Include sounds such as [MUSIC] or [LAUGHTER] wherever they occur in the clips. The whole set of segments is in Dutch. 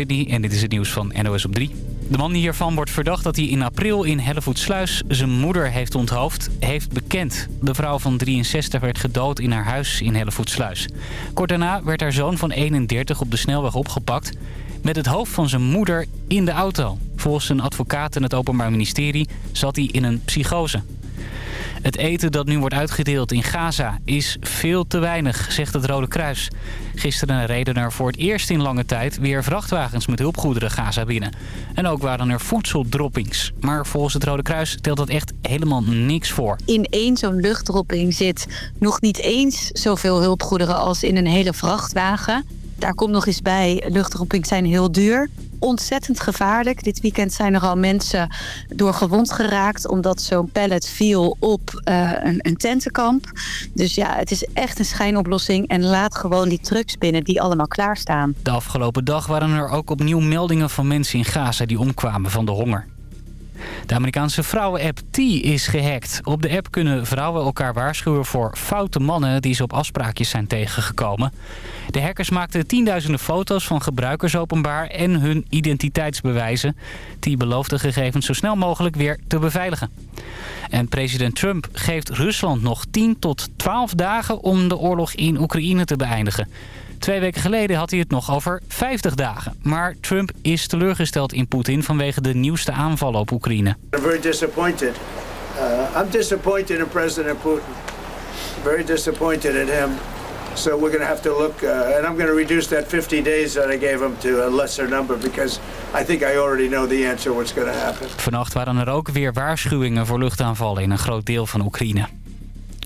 Sydney en dit is het nieuws van NOS op 3. De man hiervan wordt verdacht dat hij in april in Hellevoetsluis zijn moeder heeft onthoofd, heeft bekend. De vrouw van 63 werd gedood in haar huis in Hellevoetsluis. Kort daarna werd haar zoon van 31 op de snelweg opgepakt met het hoofd van zijn moeder in de auto. Volgens een advocaat en het Openbaar Ministerie zat hij in een psychose. Het eten dat nu wordt uitgedeeld in Gaza is veel te weinig, zegt het Rode Kruis. Gisteren reden er voor het eerst in lange tijd weer vrachtwagens met hulpgoederen Gaza binnen. En ook waren er voedseldroppings. Maar volgens het Rode Kruis telt dat echt helemaal niks voor. In één zo'n luchtdropping zit nog niet eens zoveel hulpgoederen als in een hele vrachtwagen. Daar komt nog eens bij, luchtdroppings zijn heel duur ontzettend gevaarlijk. Dit weekend zijn er al mensen door gewond geraakt... omdat zo'n pallet viel op uh, een, een, tentenkamp. Dus ja, het is echt een schijnoplossing. En laat gewoon die trucks binnen die allemaal klaarstaan. De afgelopen dag waren er ook opnieuw meldingen van mensen in Gaza... die omkwamen van de honger. De Amerikaanse vrouwen-app T is gehackt. Op de app kunnen vrouwen elkaar waarschuwen voor foute mannen die ze op afspraakjes zijn tegengekomen. De hackers maakten tienduizenden foto's van gebruikers openbaar en hun identiteitsbewijzen. T belooft de gegevens zo snel mogelijk weer te beveiligen. En president Trump geeft Rusland nog 10 tot 12 dagen om de oorlog in Oekraïne te beëindigen. Twee weken geleden had hij het nog over 50 dagen. Maar Trump is teleurgesteld in Poetin vanwege de nieuwste aanvallen op Oekraïne. I'm very disappointed. Uh, I'm disappointed in President Putin. Very disappointed in him. So we're going to have to look, uh, and I'm going to reduce that 50 days that I gave him to a lesser number because I think I already know the answer what's going to happen. Vannacht waren er ook weer waarschuwingen voor luchtaanvallen in een groot deel van Oekraïne.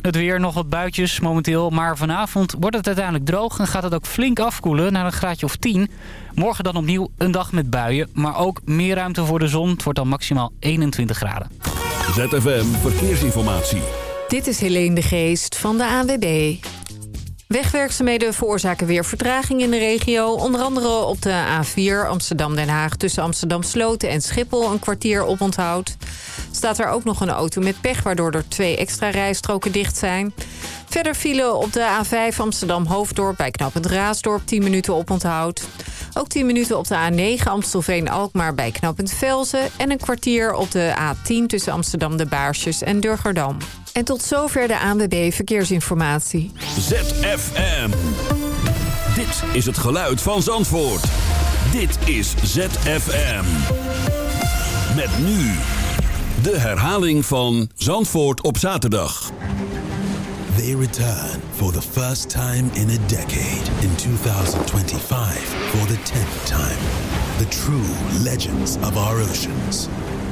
Het weer, nog wat buitjes momenteel, maar vanavond wordt het uiteindelijk droog... en gaat het ook flink afkoelen naar een graadje of 10. Morgen dan opnieuw een dag met buien, maar ook meer ruimte voor de zon. Het wordt dan maximaal 21 graden. ZFM Verkeersinformatie. Dit is Helene de Geest van de ANWB. Wegwerkzaamheden veroorzaken weer vertraging in de regio. Onder andere op de A4 Amsterdam-Den Haag tussen Amsterdam-Sloten en Schiphol een kwartier op onthoud. Staat er ook nog een auto met pech waardoor er twee extra rijstroken dicht zijn. Verder vielen op de A5 Amsterdam-Hoofddorp bij knappend Raasdorp 10 minuten op onthoud. Ook 10 minuten op de A9 Amstelveen-Alkmaar bij knappend Velzen. En een kwartier op de A10 tussen Amsterdam-de Baarsjes en Durgerdam. En tot zover de ANWB Verkeersinformatie. ZFM. Dit is het geluid van Zandvoort. Dit is ZFM. Met nu de herhaling van Zandvoort op zaterdag. They return for the first time in a decade in 2025 for the 10th time. The true legends of our oceans.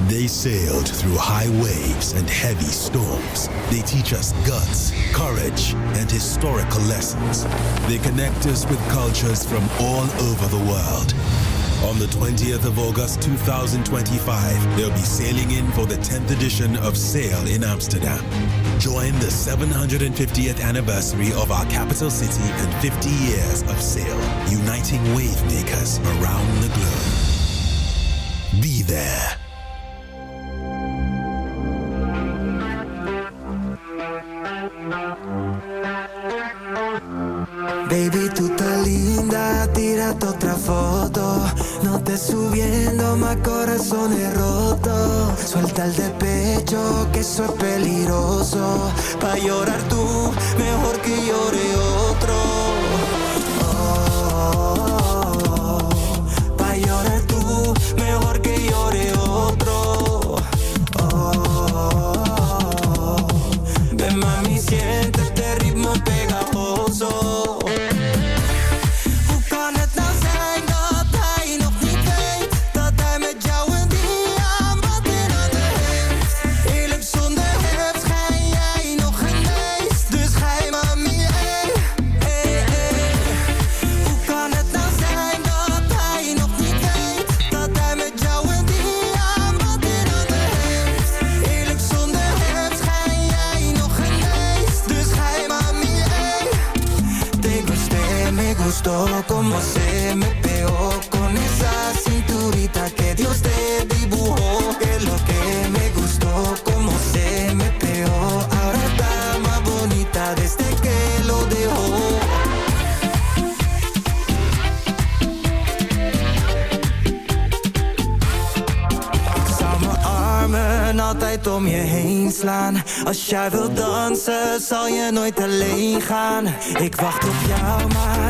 They sailed through high waves and heavy storms. They teach us guts, courage, and historical lessons. They connect us with cultures from all over the world. On the 20th of August 2025, they'll be sailing in for the 10th edition of Sail in Amsterdam. Join the 750th anniversary of our capital city and 50 years of sail, uniting wave makers around the globe. Be there. Baby, tú estás linda, tírate otra foto. Subiendo, más corazones rotos. Suelta el de pecho, que eso es peligroso. Pa' llorar tú, mejor que llore otro. Gaan. Ik wacht op jou, maar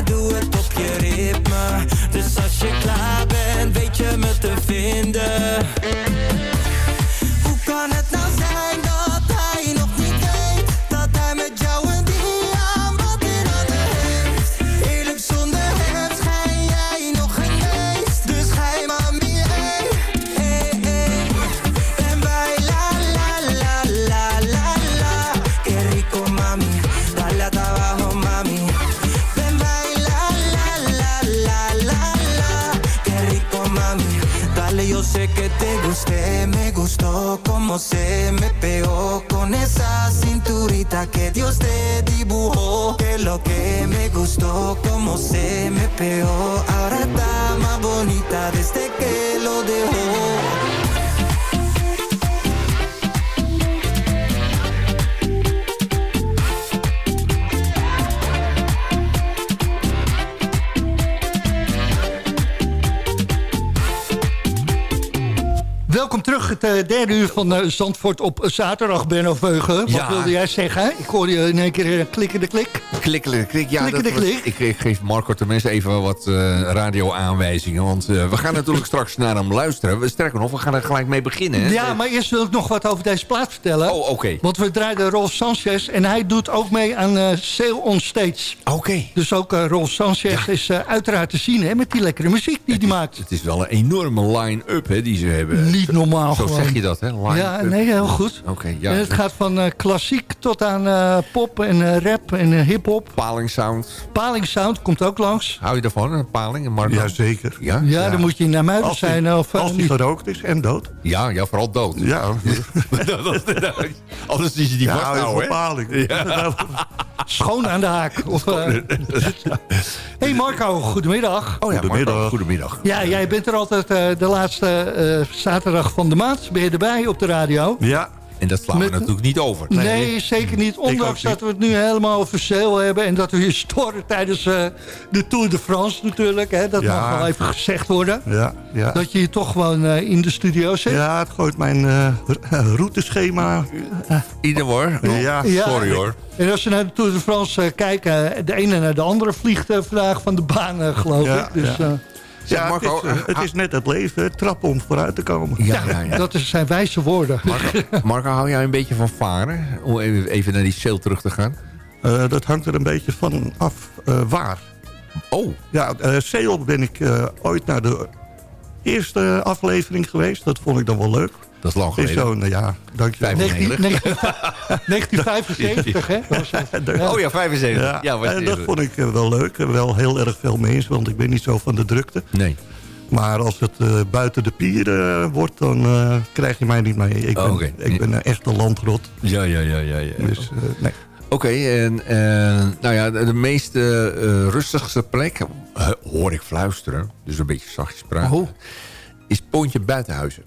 como se me pegó con esa cinturita que Dios te dibujó. Que lo que me gustó como se me pegó, ahora está más bonita desde que lo dejó. Welkom terug, het eh, derde uur van eh, Zandvoort op zaterdag, Benno Veugen. Wat Ja. wilde jij zeggen? Ik hoorde je in één keer uh, klikken de klik. Klikkelen, klik. Ja, Klikken de was- klik. Ik, ik geef Marco tenminste even wat eh radio-aanwijzingen. Want eh, we gaan natuurlijk [LAUGHS] straks naar hem luisteren. We- Sterker nog, we gaan er gelijk mee beginnen. hè? Ja, maar eerst wil ik nog wat over deze plaat vertellen. Oh, oké. Want we draaiden Rolf Sanchez en hij doet ook mee aan eh Sail on Stage. Oké. Dus ook eh, Rolf Sanchez is eh, uiteraard te zien hè, met die lekkere muziek die hij maakt. Het is wel een enorme line-up hè, die ze hebben. Niet normaal Zo gewoon. zeg je dat, hè? Ja, nee, heel goed. Oké, ja. En het gaat van eh, klassiek tot aan eh, pop en eh, rap en eh, hip-hop. Paling Sound. Paling Sound komt ook langs. Hou je daarvan, een paling? Een Marco? Jazeker. Ja? Ja, dan moet je naar Muiden die, zijn. Of, als die niet. gerookt is en dood. Ja, ja, vooral dood. Ja, [LAUGHS] Anders is je die vast hè? verpaling. [LAUGHS] Schoon aan de haak. Of, hey Marco, goedemiddag. Oh ja, Goedemiddag. Marco, goedemiddag. Ja, jij bent er altijd eh, de laatste eh, van de maand. Ben je erbij op de radio? Ja, En dat slaan we Met- natuurlijk niet over. Nee, zeker niet. Ondanks dat we het nu helemaal over sale hebben... en dat we hier storen tijdens eh, de Tour de France natuurlijk. Hè, dat Ja. mag wel even gezegd worden. ja, ja. Dat je hier toch gewoon eh, in de studio zit. Ja, het gooit mijn eh, r- routeschema. Ieder hoor. Ja. Ja. Sorry hoor. En als we naar de Tour de France kijken... de ene naar de andere vliegt vandaag van de baan, geloof Ja, ik. Dus ja. Eh, Zeg, Ja, Marco, het, is, eh, het ah, is net het leven, trappen om vooruit te komen. Ja, ja, ja. dat is zijn wijze woorden. Marco, [LAUGHS] Marco, hou jij een beetje van varen? Om even, even naar die sale terug te gaan. Eh, dat hangt er een beetje van af eh, waar. Oh, Ja, eh Sale ben ik eh, ooit naar de eerste aflevering geweest. Dat vond ik dan wel leuk. Dat is lang Het is geleden. zo, nou ja, dankjewel. Vijf- 19, 1975, [LAUGHS] hè? [LAUGHS] Oh ja, 75. Ja, Ja, en dat vond ik eh, wel leuk. Wel heel erg veel mensen, want ik ben niet zo van de drukte. Nee. Maar als het eh, buiten de pieren eh, wordt, dan eh, krijg je mij niet mee. Ik ben, Oh, ik ben een echte landrot. Ja, ja, ja, ja. ja. Dus nee. Oké, en nou ja, de, de meest rustigste plek, hoor ik fluisteren, dus een beetje zachtjes praten, Oh. is Pontje Buitenhuizen.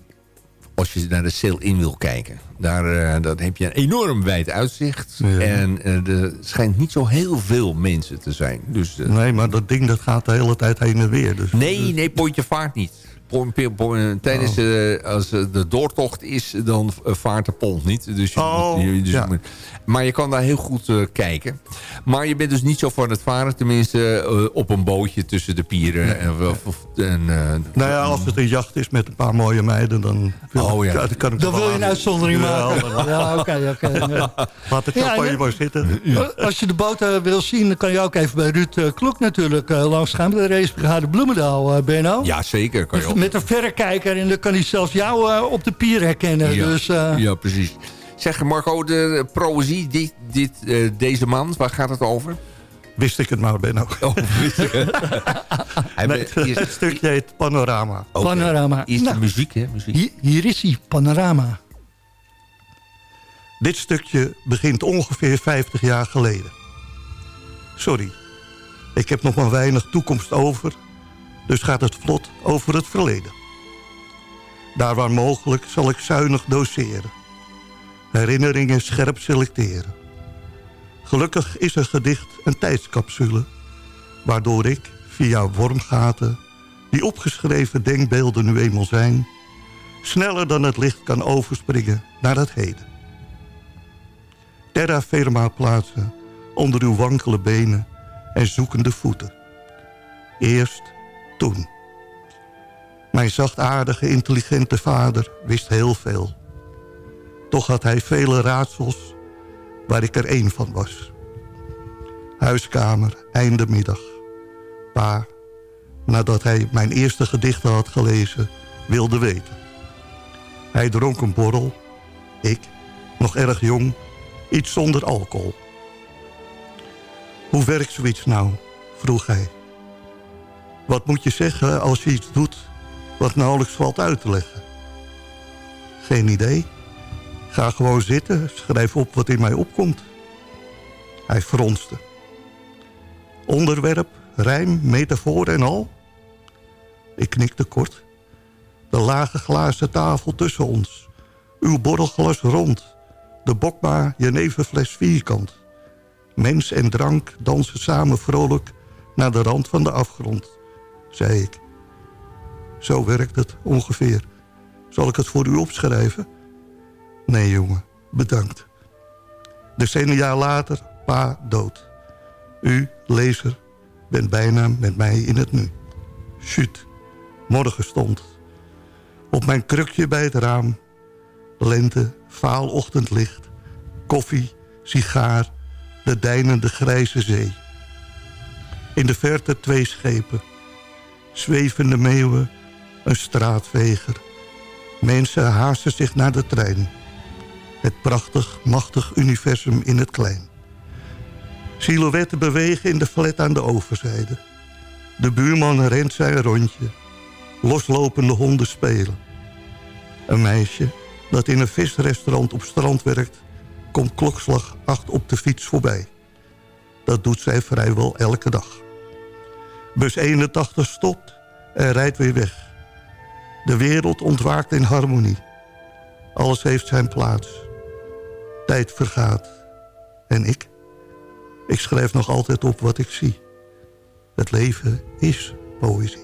Als je naar de sale in wil kijken. Daar, eh, dan heb je een enorm wijd uitzicht. Ja. En eh, er schijnt niet zo heel veel mensen te zijn. Dus, eh, nee, maar dat ding dat gaat de hele tijd heen en weer. Dus, nee, nee, Pontje vaart niet. Pon- tijdens eh, als eh, de doortocht is, dan eh, vaart de pont niet. Dus je Oh, je- dus je ja. moet- maar je kan daar heel goed eh, kijken. Maar je bent dus niet zo van het varen. Tenminste, eh, op een bootje tussen de pieren. En, of- of- en, eh, Nou ja, als het een jacht is met een paar mooie meiden, dan, wil Oh, ja. dan kan ik Dan wil je een uitzondering maken. Ja, oké, oké. [LAUGHS] Laat champagne ja. maar zitten. Als je de boot eh, wil zien, dan kan je ook even bij Ruud eh, Klok natuurlijk eh, langs gaan. Bij de racebrigade Bloemendaal, eh Benno. ja, zeker. Kan je met een verrekijker en dan kan hij zelfs jou eh, op de pier herkennen. ja, Dus, eh, ja, precies. Zeg Marco, de proëzie, dit, dit, eh, deze man, waar gaat het over? Wist ik het maar, Benno. Oh, wist ik het. [LAUGHS] Hij hier stukje heet Panorama. Panorama. Hier is de Nou. muziek, hè? Muziek. hier, hier is hij, panorama. Dit stukje begint ongeveer 50 jaar geleden. Sorry, ik heb nog maar weinig toekomst over, dus gaat het vlot over het verleden. Daar waar mogelijk zal ik zuinig doseren. Herinneringen scherp selecteren. Gelukkig is een gedicht een tijdscapsule... waardoor ik, via wormgaten... die opgeschreven denkbeelden nu eenmaal zijn... sneller dan het licht kan overspringen naar het heden. Terra firma plaatsen onder uw wankele benen en zoekende voeten. Eerst toen. Mijn zachtaardige, intelligente vader wist heel veel. Toch had hij vele raadsels waar ik er één van was. Huiskamer, einde middag. Pa, nadat hij mijn eerste gedichten had gelezen, wilde weten. Hij dronk een borrel. Ik, nog erg jong, iets zonder alcohol. Hoe werkt zoiets nou? vroeg hij. Wat moet je zeggen als je iets doet wat nauwelijks valt uit te leggen? Geen idee. Ga gewoon zitten, schrijf op wat in mij opkomt. Hij fronste. Onderwerp, rijm, metafoor en al? Ik knikte kort. De lage glazen tafel tussen ons. Uw borrelglas rond. De bokma jeneverfles vierkant. Mens en drank dansen samen vrolijk naar de rand van de afgrond, zei ik. Zo werkt het ongeveer. Zal ik het voor u opschrijven? Nee, jongen, bedankt. Decennia later, pa dood. U, lezer, bent bijna met mij in het nu. Chut, morgen stond. Op mijn krukje bij het raam. Lente, vaal ochtendlicht. Koffie, sigaar, de deinende grijze zee. In de verte twee schepen. Zwevende meeuwen, een straatveger. Mensen haasten zich naar de trein. Het prachtig, machtig universum in het klein. Silhouetten bewegen in de flat aan de overzijde. De buurman rent zijn rondje. Loslopende honden spelen. Een meisje dat in een visrestaurant op strand werkt... komt klokslag acht op de fiets voorbij. Dat doet zij vrijwel elke dag. Bus 81 stopt en rijdt weer weg. De wereld ontwaakt in harmonie. Alles heeft zijn plaats. Tijd vergaat. En ik? Ik schrijf nog altijd op wat ik zie. Het leven is poëzie.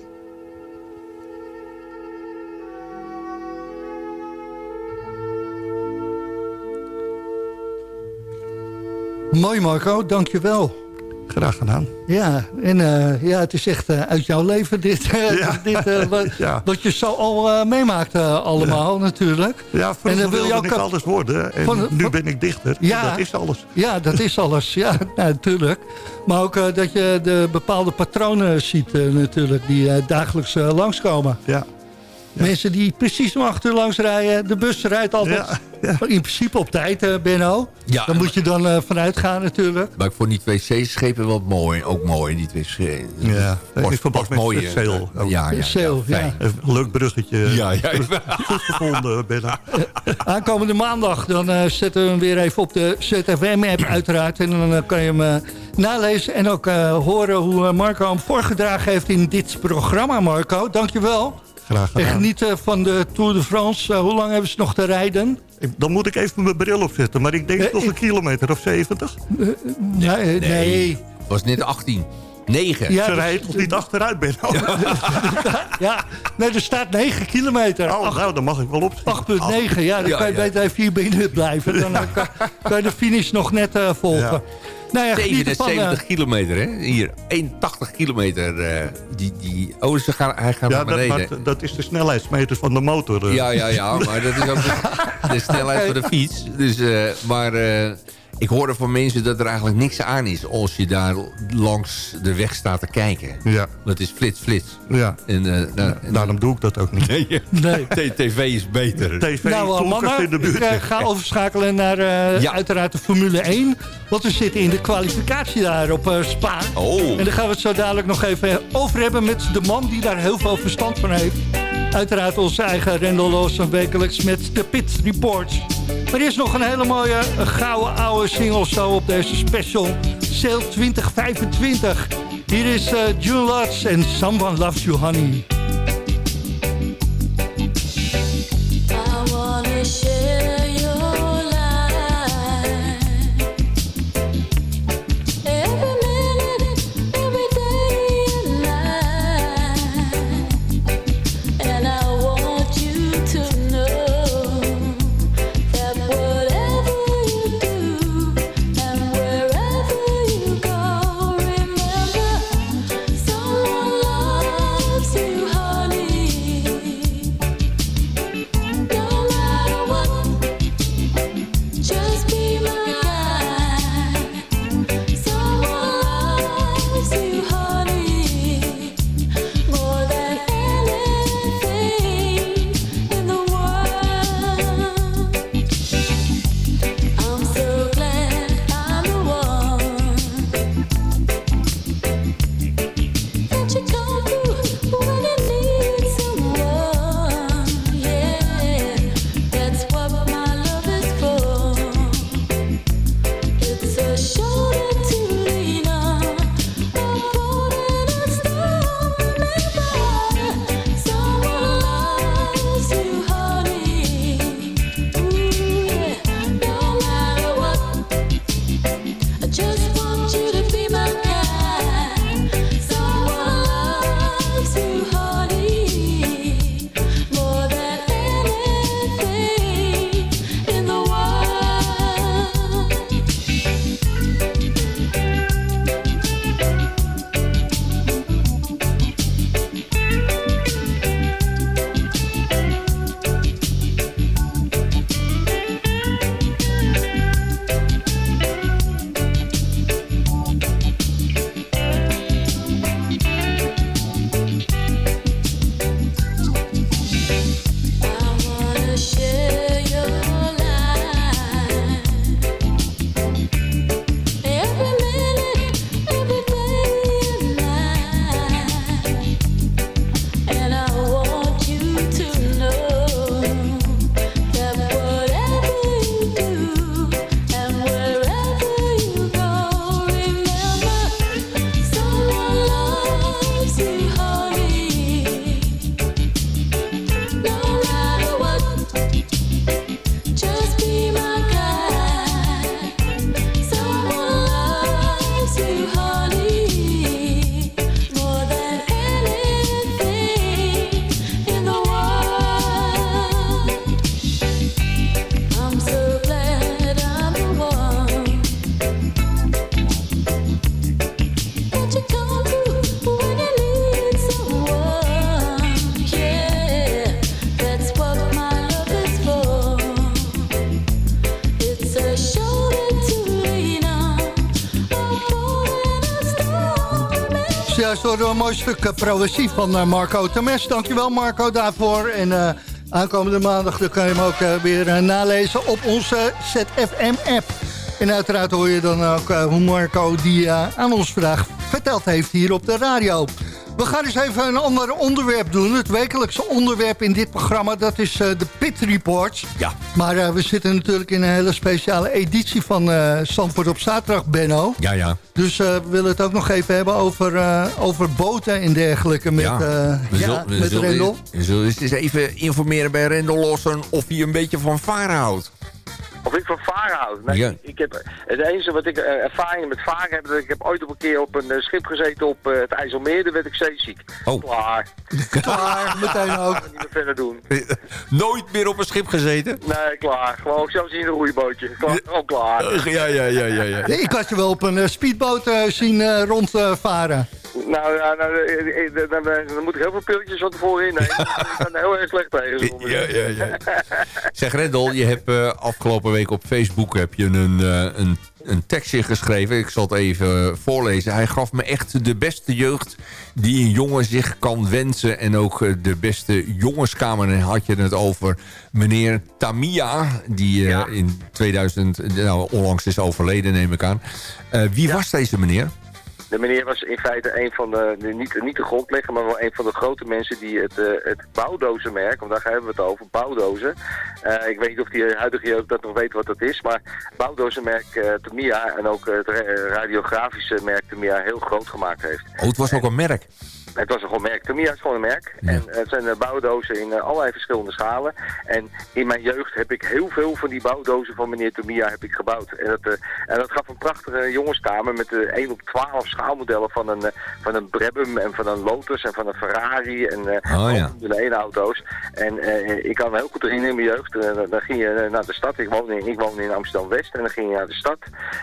Mooi Marco, dankjewel. Graag gedaan. Ja, en uh, ja, het is echt uh, uit jouw leven dit, ja. [LAUGHS] dit wat, [LAUGHS] ja. wat, je zo al meemaakt allemaal ja. natuurlijk. Ja, en, wilde wil ik alles worden en van, nu van, ben ik dichter. Ja, dat is alles. Ja, dat is alles. Ja, [LAUGHS] natuurlijk. Maar ook dat je de bepaalde patronen ziet natuurlijk die dagelijks langskomen. Ja. Mensen die precies om acht uur langs rijden. De bus rijdt altijd ja, ja. in principe op tijd, uh, Benno. Ja, Daar moet je dan uh, vanuit gaan natuurlijk. Maar ik vond die twee schepen wel mooi. Ook mooi, die twee schepen. Ja, in verband met mooi, Seel. Ja, ja, ja. Leuk bruggetje. Ja, ja. Goed gevonden, Benno. [LAUGHS] Aankomende maandag dan zetten we hem weer even op de ZFM-app uiteraard. En dan kan je hem nalezen en ook horen hoe Marco hem voorgedragen heeft in dit programma, Marco. Dankjewel. Graag En genieten van de Tour de France. Uh, hoe lang hebben ze nog te rijden? Dan moet ik even mijn bril opzetten. Maar ik denk uh, nog een kilometer of 70. Uh, nee, nee. nee. Het was net 18. 9. Ja, ze rijdt toch niet achteruit, ben [LAUGHS] ja. ja, nee, er staat 9 kilometer. Oh, 8, nou, dan mag ik wel op. 8,9. Ja, dan ja, kan je ja. beter even hier binnen blijven. Dan kan, kan, je de finish nog net uh, volgen. Nou ja, 77 van, kilometer, hè? Hier, 81 kilometer. Uh, die, die, oh, ze gaan, hij gaat ja, naar beneden. Dat, dat is de snelheidsmeter van de motor. Uh. Ja, ja, ja, maar dat is ook [LAUGHS] de, de snelheid van de fiets. Dus, uh, maar ik hoorde van mensen dat er eigenlijk niks aan is... als je daar langs de weg staat te kijken. Ja. Dat is flits, flits. Ja. En, uh, nou, en daarom doe ik dat ook niet. Nee, nee. [LAUGHS] TV is beter. TV nou, mannen, in de buurt. ik uh, ga overschakelen naar uh, ja. uiteraard de Formule 1. Want we zitten in de kwalificatie daar op Spa. Oh. En daar gaan we het zo dadelijk nog even over hebben... met de man die daar heel veel verstand van heeft. Uiteraard onze eigen Rendel Lawson wekelijks met de Pit Reports. Maar er is nog een hele mooie een gouden oude single zo op deze special Sale 2025. Hier is uh, June Lutz en Someone Loves You Honey. Mooi stuk uh, progressief van Marco Temes. Dankjewel Marco daarvoor. En aankomende maandag dan kan je hem ook weer nalezen op onze ZFM-app. En uiteraard hoor je dan ook hoe Marco die aan ons vandaag verteld heeft hier op de radio. We gaan eens even een ander onderwerp doen. Het wekelijkse onderwerp in dit programma, dat is uh, de Pit Reports. Ja. Maar uh, we zitten natuurlijk in een hele speciale editie van uh, Zandvoort op zaterdag, Benno. Ja, ja. Dus we willen het ook nog even hebben over, over boten en dergelijke met, ja. ja, zullen, met Rendel. We zullen eens even informeren bij Rendel Lossen of hij een beetje van varen houdt. Of ik van varen houd. Nee, ik heb, het enige wat ik uh, ervaring met varen heb, dat ik heb ooit op een keer op een uh, schip gezeten op uh, het IJsselmeer, daar werd ik zeeziek. Oh. Klaar. [LAUGHS] klaar, meteen ook. niet meer verder doen. [LAUGHS] Nooit meer op een schip gezeten? Nee, klaar. Gewoon zelfs in een roeibootje. Klaar, gewoon klaar. Ja, ja, ja, ja, ja. Ik had je wel op een speedboot zien rondvaren. Nou, ja, nou dan, dan, moet ik heel veel pilletjes van tevoren innemen. [LAUGHS] ik ben heel erg slecht tegen. Ja, ja, ja. zeg Rendel, je hebt uh, afgelopen week op Facebook heb je een, uh, een, een tekstje geschreven. Ik zal het even voorlezen. Hij gaf me echt de beste jeugd die een jongen zich kan wensen. En ook uh, de beste jongenskamer. En had je het over meneer Tamia. Die ja. in 2000 nou, onlangs is overleden, neem ik aan. wie ja. was deze meneer? De meneer was in feite een van de, niet, niet de grondlegger, maar wel een van de grote mensen die het, uh, het bouwdozenmerk, want daar hebben we het over, bouwdozen. Uh, ik weet niet of die huidige jeugd dat nog weet wat dat is, maar bouwdozenmerk uh, en ook het radiografische merk Temia heel groot gemaakt heeft. Oh, het was ook een merk? Het was een gewoon merk. Tamiya is gewoon een merk. Ja. En het zijn bouwdozen in allerlei verschillende schalen. En in mijn jeugd heb ik heel veel van die bouwdozen van meneer Tamiya heb ik gebouwd. En dat, en dat gaf een prachtige jongenskamer met de 1 op 12 schaalmodellen van een, van een Brabham en van een Lotus en van een Ferrari en oh, ja. de auto's. En ik kan me heel goed herinneren in mijn jeugd. Dan ging je naar de stad. Ik woonde in, ik woonde in Amsterdam-West en dan ging je naar de stad.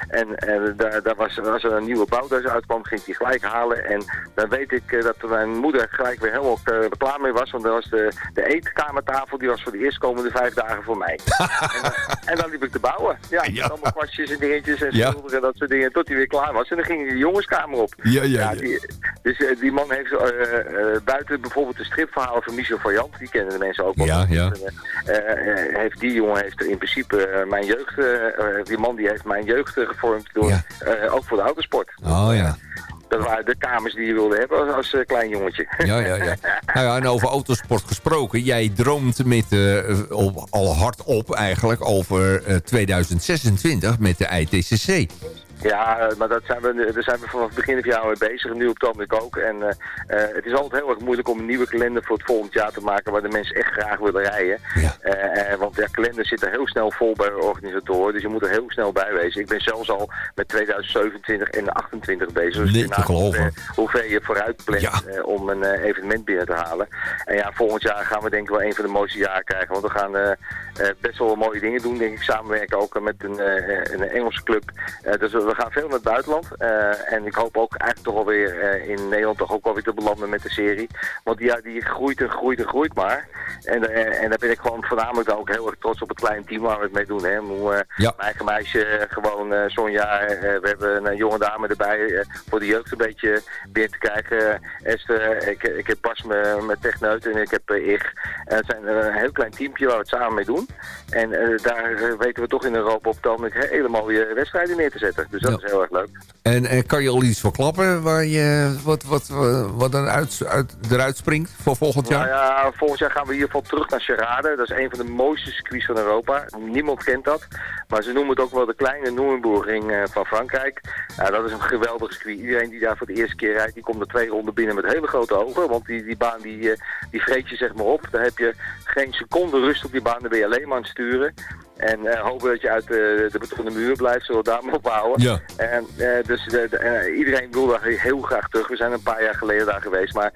En daar, daar was, als er een nieuwe bouwdoos uitkwam, ging ik die gelijk halen. En dan weet ik dat toen mijn moeder gelijk weer helemaal uh, klaar mee was. Want dan was de, de eetkamertafel, die was voor de eerstkomende vijf dagen voor mij. [LAUGHS] en, dan, en, dan liep ik te bouwen. Ja, ja. met allemaal kwastjes en dingetjes en ja. en dat soort dingen. Tot hij weer klaar was. En dan ging de jongenskamer op. Ja, ja, die, dus uh, die man heeft uh, buiten bijvoorbeeld de stripverhalen van Michel Variant, die kennen de mensen ook wel. Ja, ja. heeft, die jongen heeft in principe mijn jeugd, die man die heeft mijn jeugd gevormd door, ook voor de autosport. Oh ja. Dat waren de kamers die je wilde hebben als, als uh, klein jongetje. Ja, ja, ja. [LAUGHS] nou ja, en over autosport gesproken. Jij droomt met, uh, op, al hardop eigenlijk over uh, 2026 met de ITCC. Ja, maar dat zijn we, daar zijn we vanaf begin van het jaar mee bezig. Nu op het ook. En uh, uh, het is altijd heel erg moeilijk om een nieuwe kalender voor het volgend jaar te maken... waar de mensen echt graag willen rijden. Ja. Uh, want ja, kalender zit er heel snel vol bij organisatoren. Dus je moet er heel snel bij wezen. Ik ben zelfs al met 2027 en 28 bezig. Dus nee. Hoe ver je vooruit plant ja. om een evenement binnen te halen. En ja, volgend jaar gaan we denk ik wel een van de mooiste jaren krijgen. Want we gaan best wel mooie dingen doen. Denk ik samenwerken ook met een, een Engelse club. dus we gaan veel naar het buitenland. Uh, en ik hoop ook eigenlijk toch alweer uh, in Nederland toch ook alweer te belanden met de serie. Want ja, die groeit en groeit en groeit maar. En, uh, en daar ben ik gewoon voornamelijk ook heel erg trots op het kleine team waar we het mee doen. Hè. Ja. Mijn eigen meisje, gewoon zo'n jaar. we hebben een jonge dame erbij voor de jeugd een beetje binnen te krijgen. Esther, ik, ik heb Bas met Techneut en ik heb Ik. En het zijn een heel klein teampje waar we het samen mee doen. En daar weten we toch in Europa op het ogenblik hele mooie wedstrijden neer te zetten. Dus dat is heel erg leuk. En, en, kan je al iets verklappen waar je, wat, wat, wat dan uit, uit, eruit springt voor volgend jaar? Nou ja, volgend jaar gaan we in ieder geval terug naar Charade. Dat is een van de mooiste circuits van Europa. Niemand kent dat. Maar ze noemen het ook wel de kleine Noemburgring van Frankrijk. Nou, dat is een geweldig circuit. Iedereen die daar voor de eerste keer rijdt, die komt er twee ronden binnen met hele grote ogen. Want die, die baan die, die vreet je zeg maar op. Daar heb je geen seconde rust op die baan. Dan ben je alleen maar aan het sturen. En uh, hopen dat je uit de, de betonnen muur blijft, zullen we daar maar ophouden. Ja. En, uh, dus de, de, uh, iedereen wil daar heel graag terug. We zijn een paar jaar geleden daar geweest, maar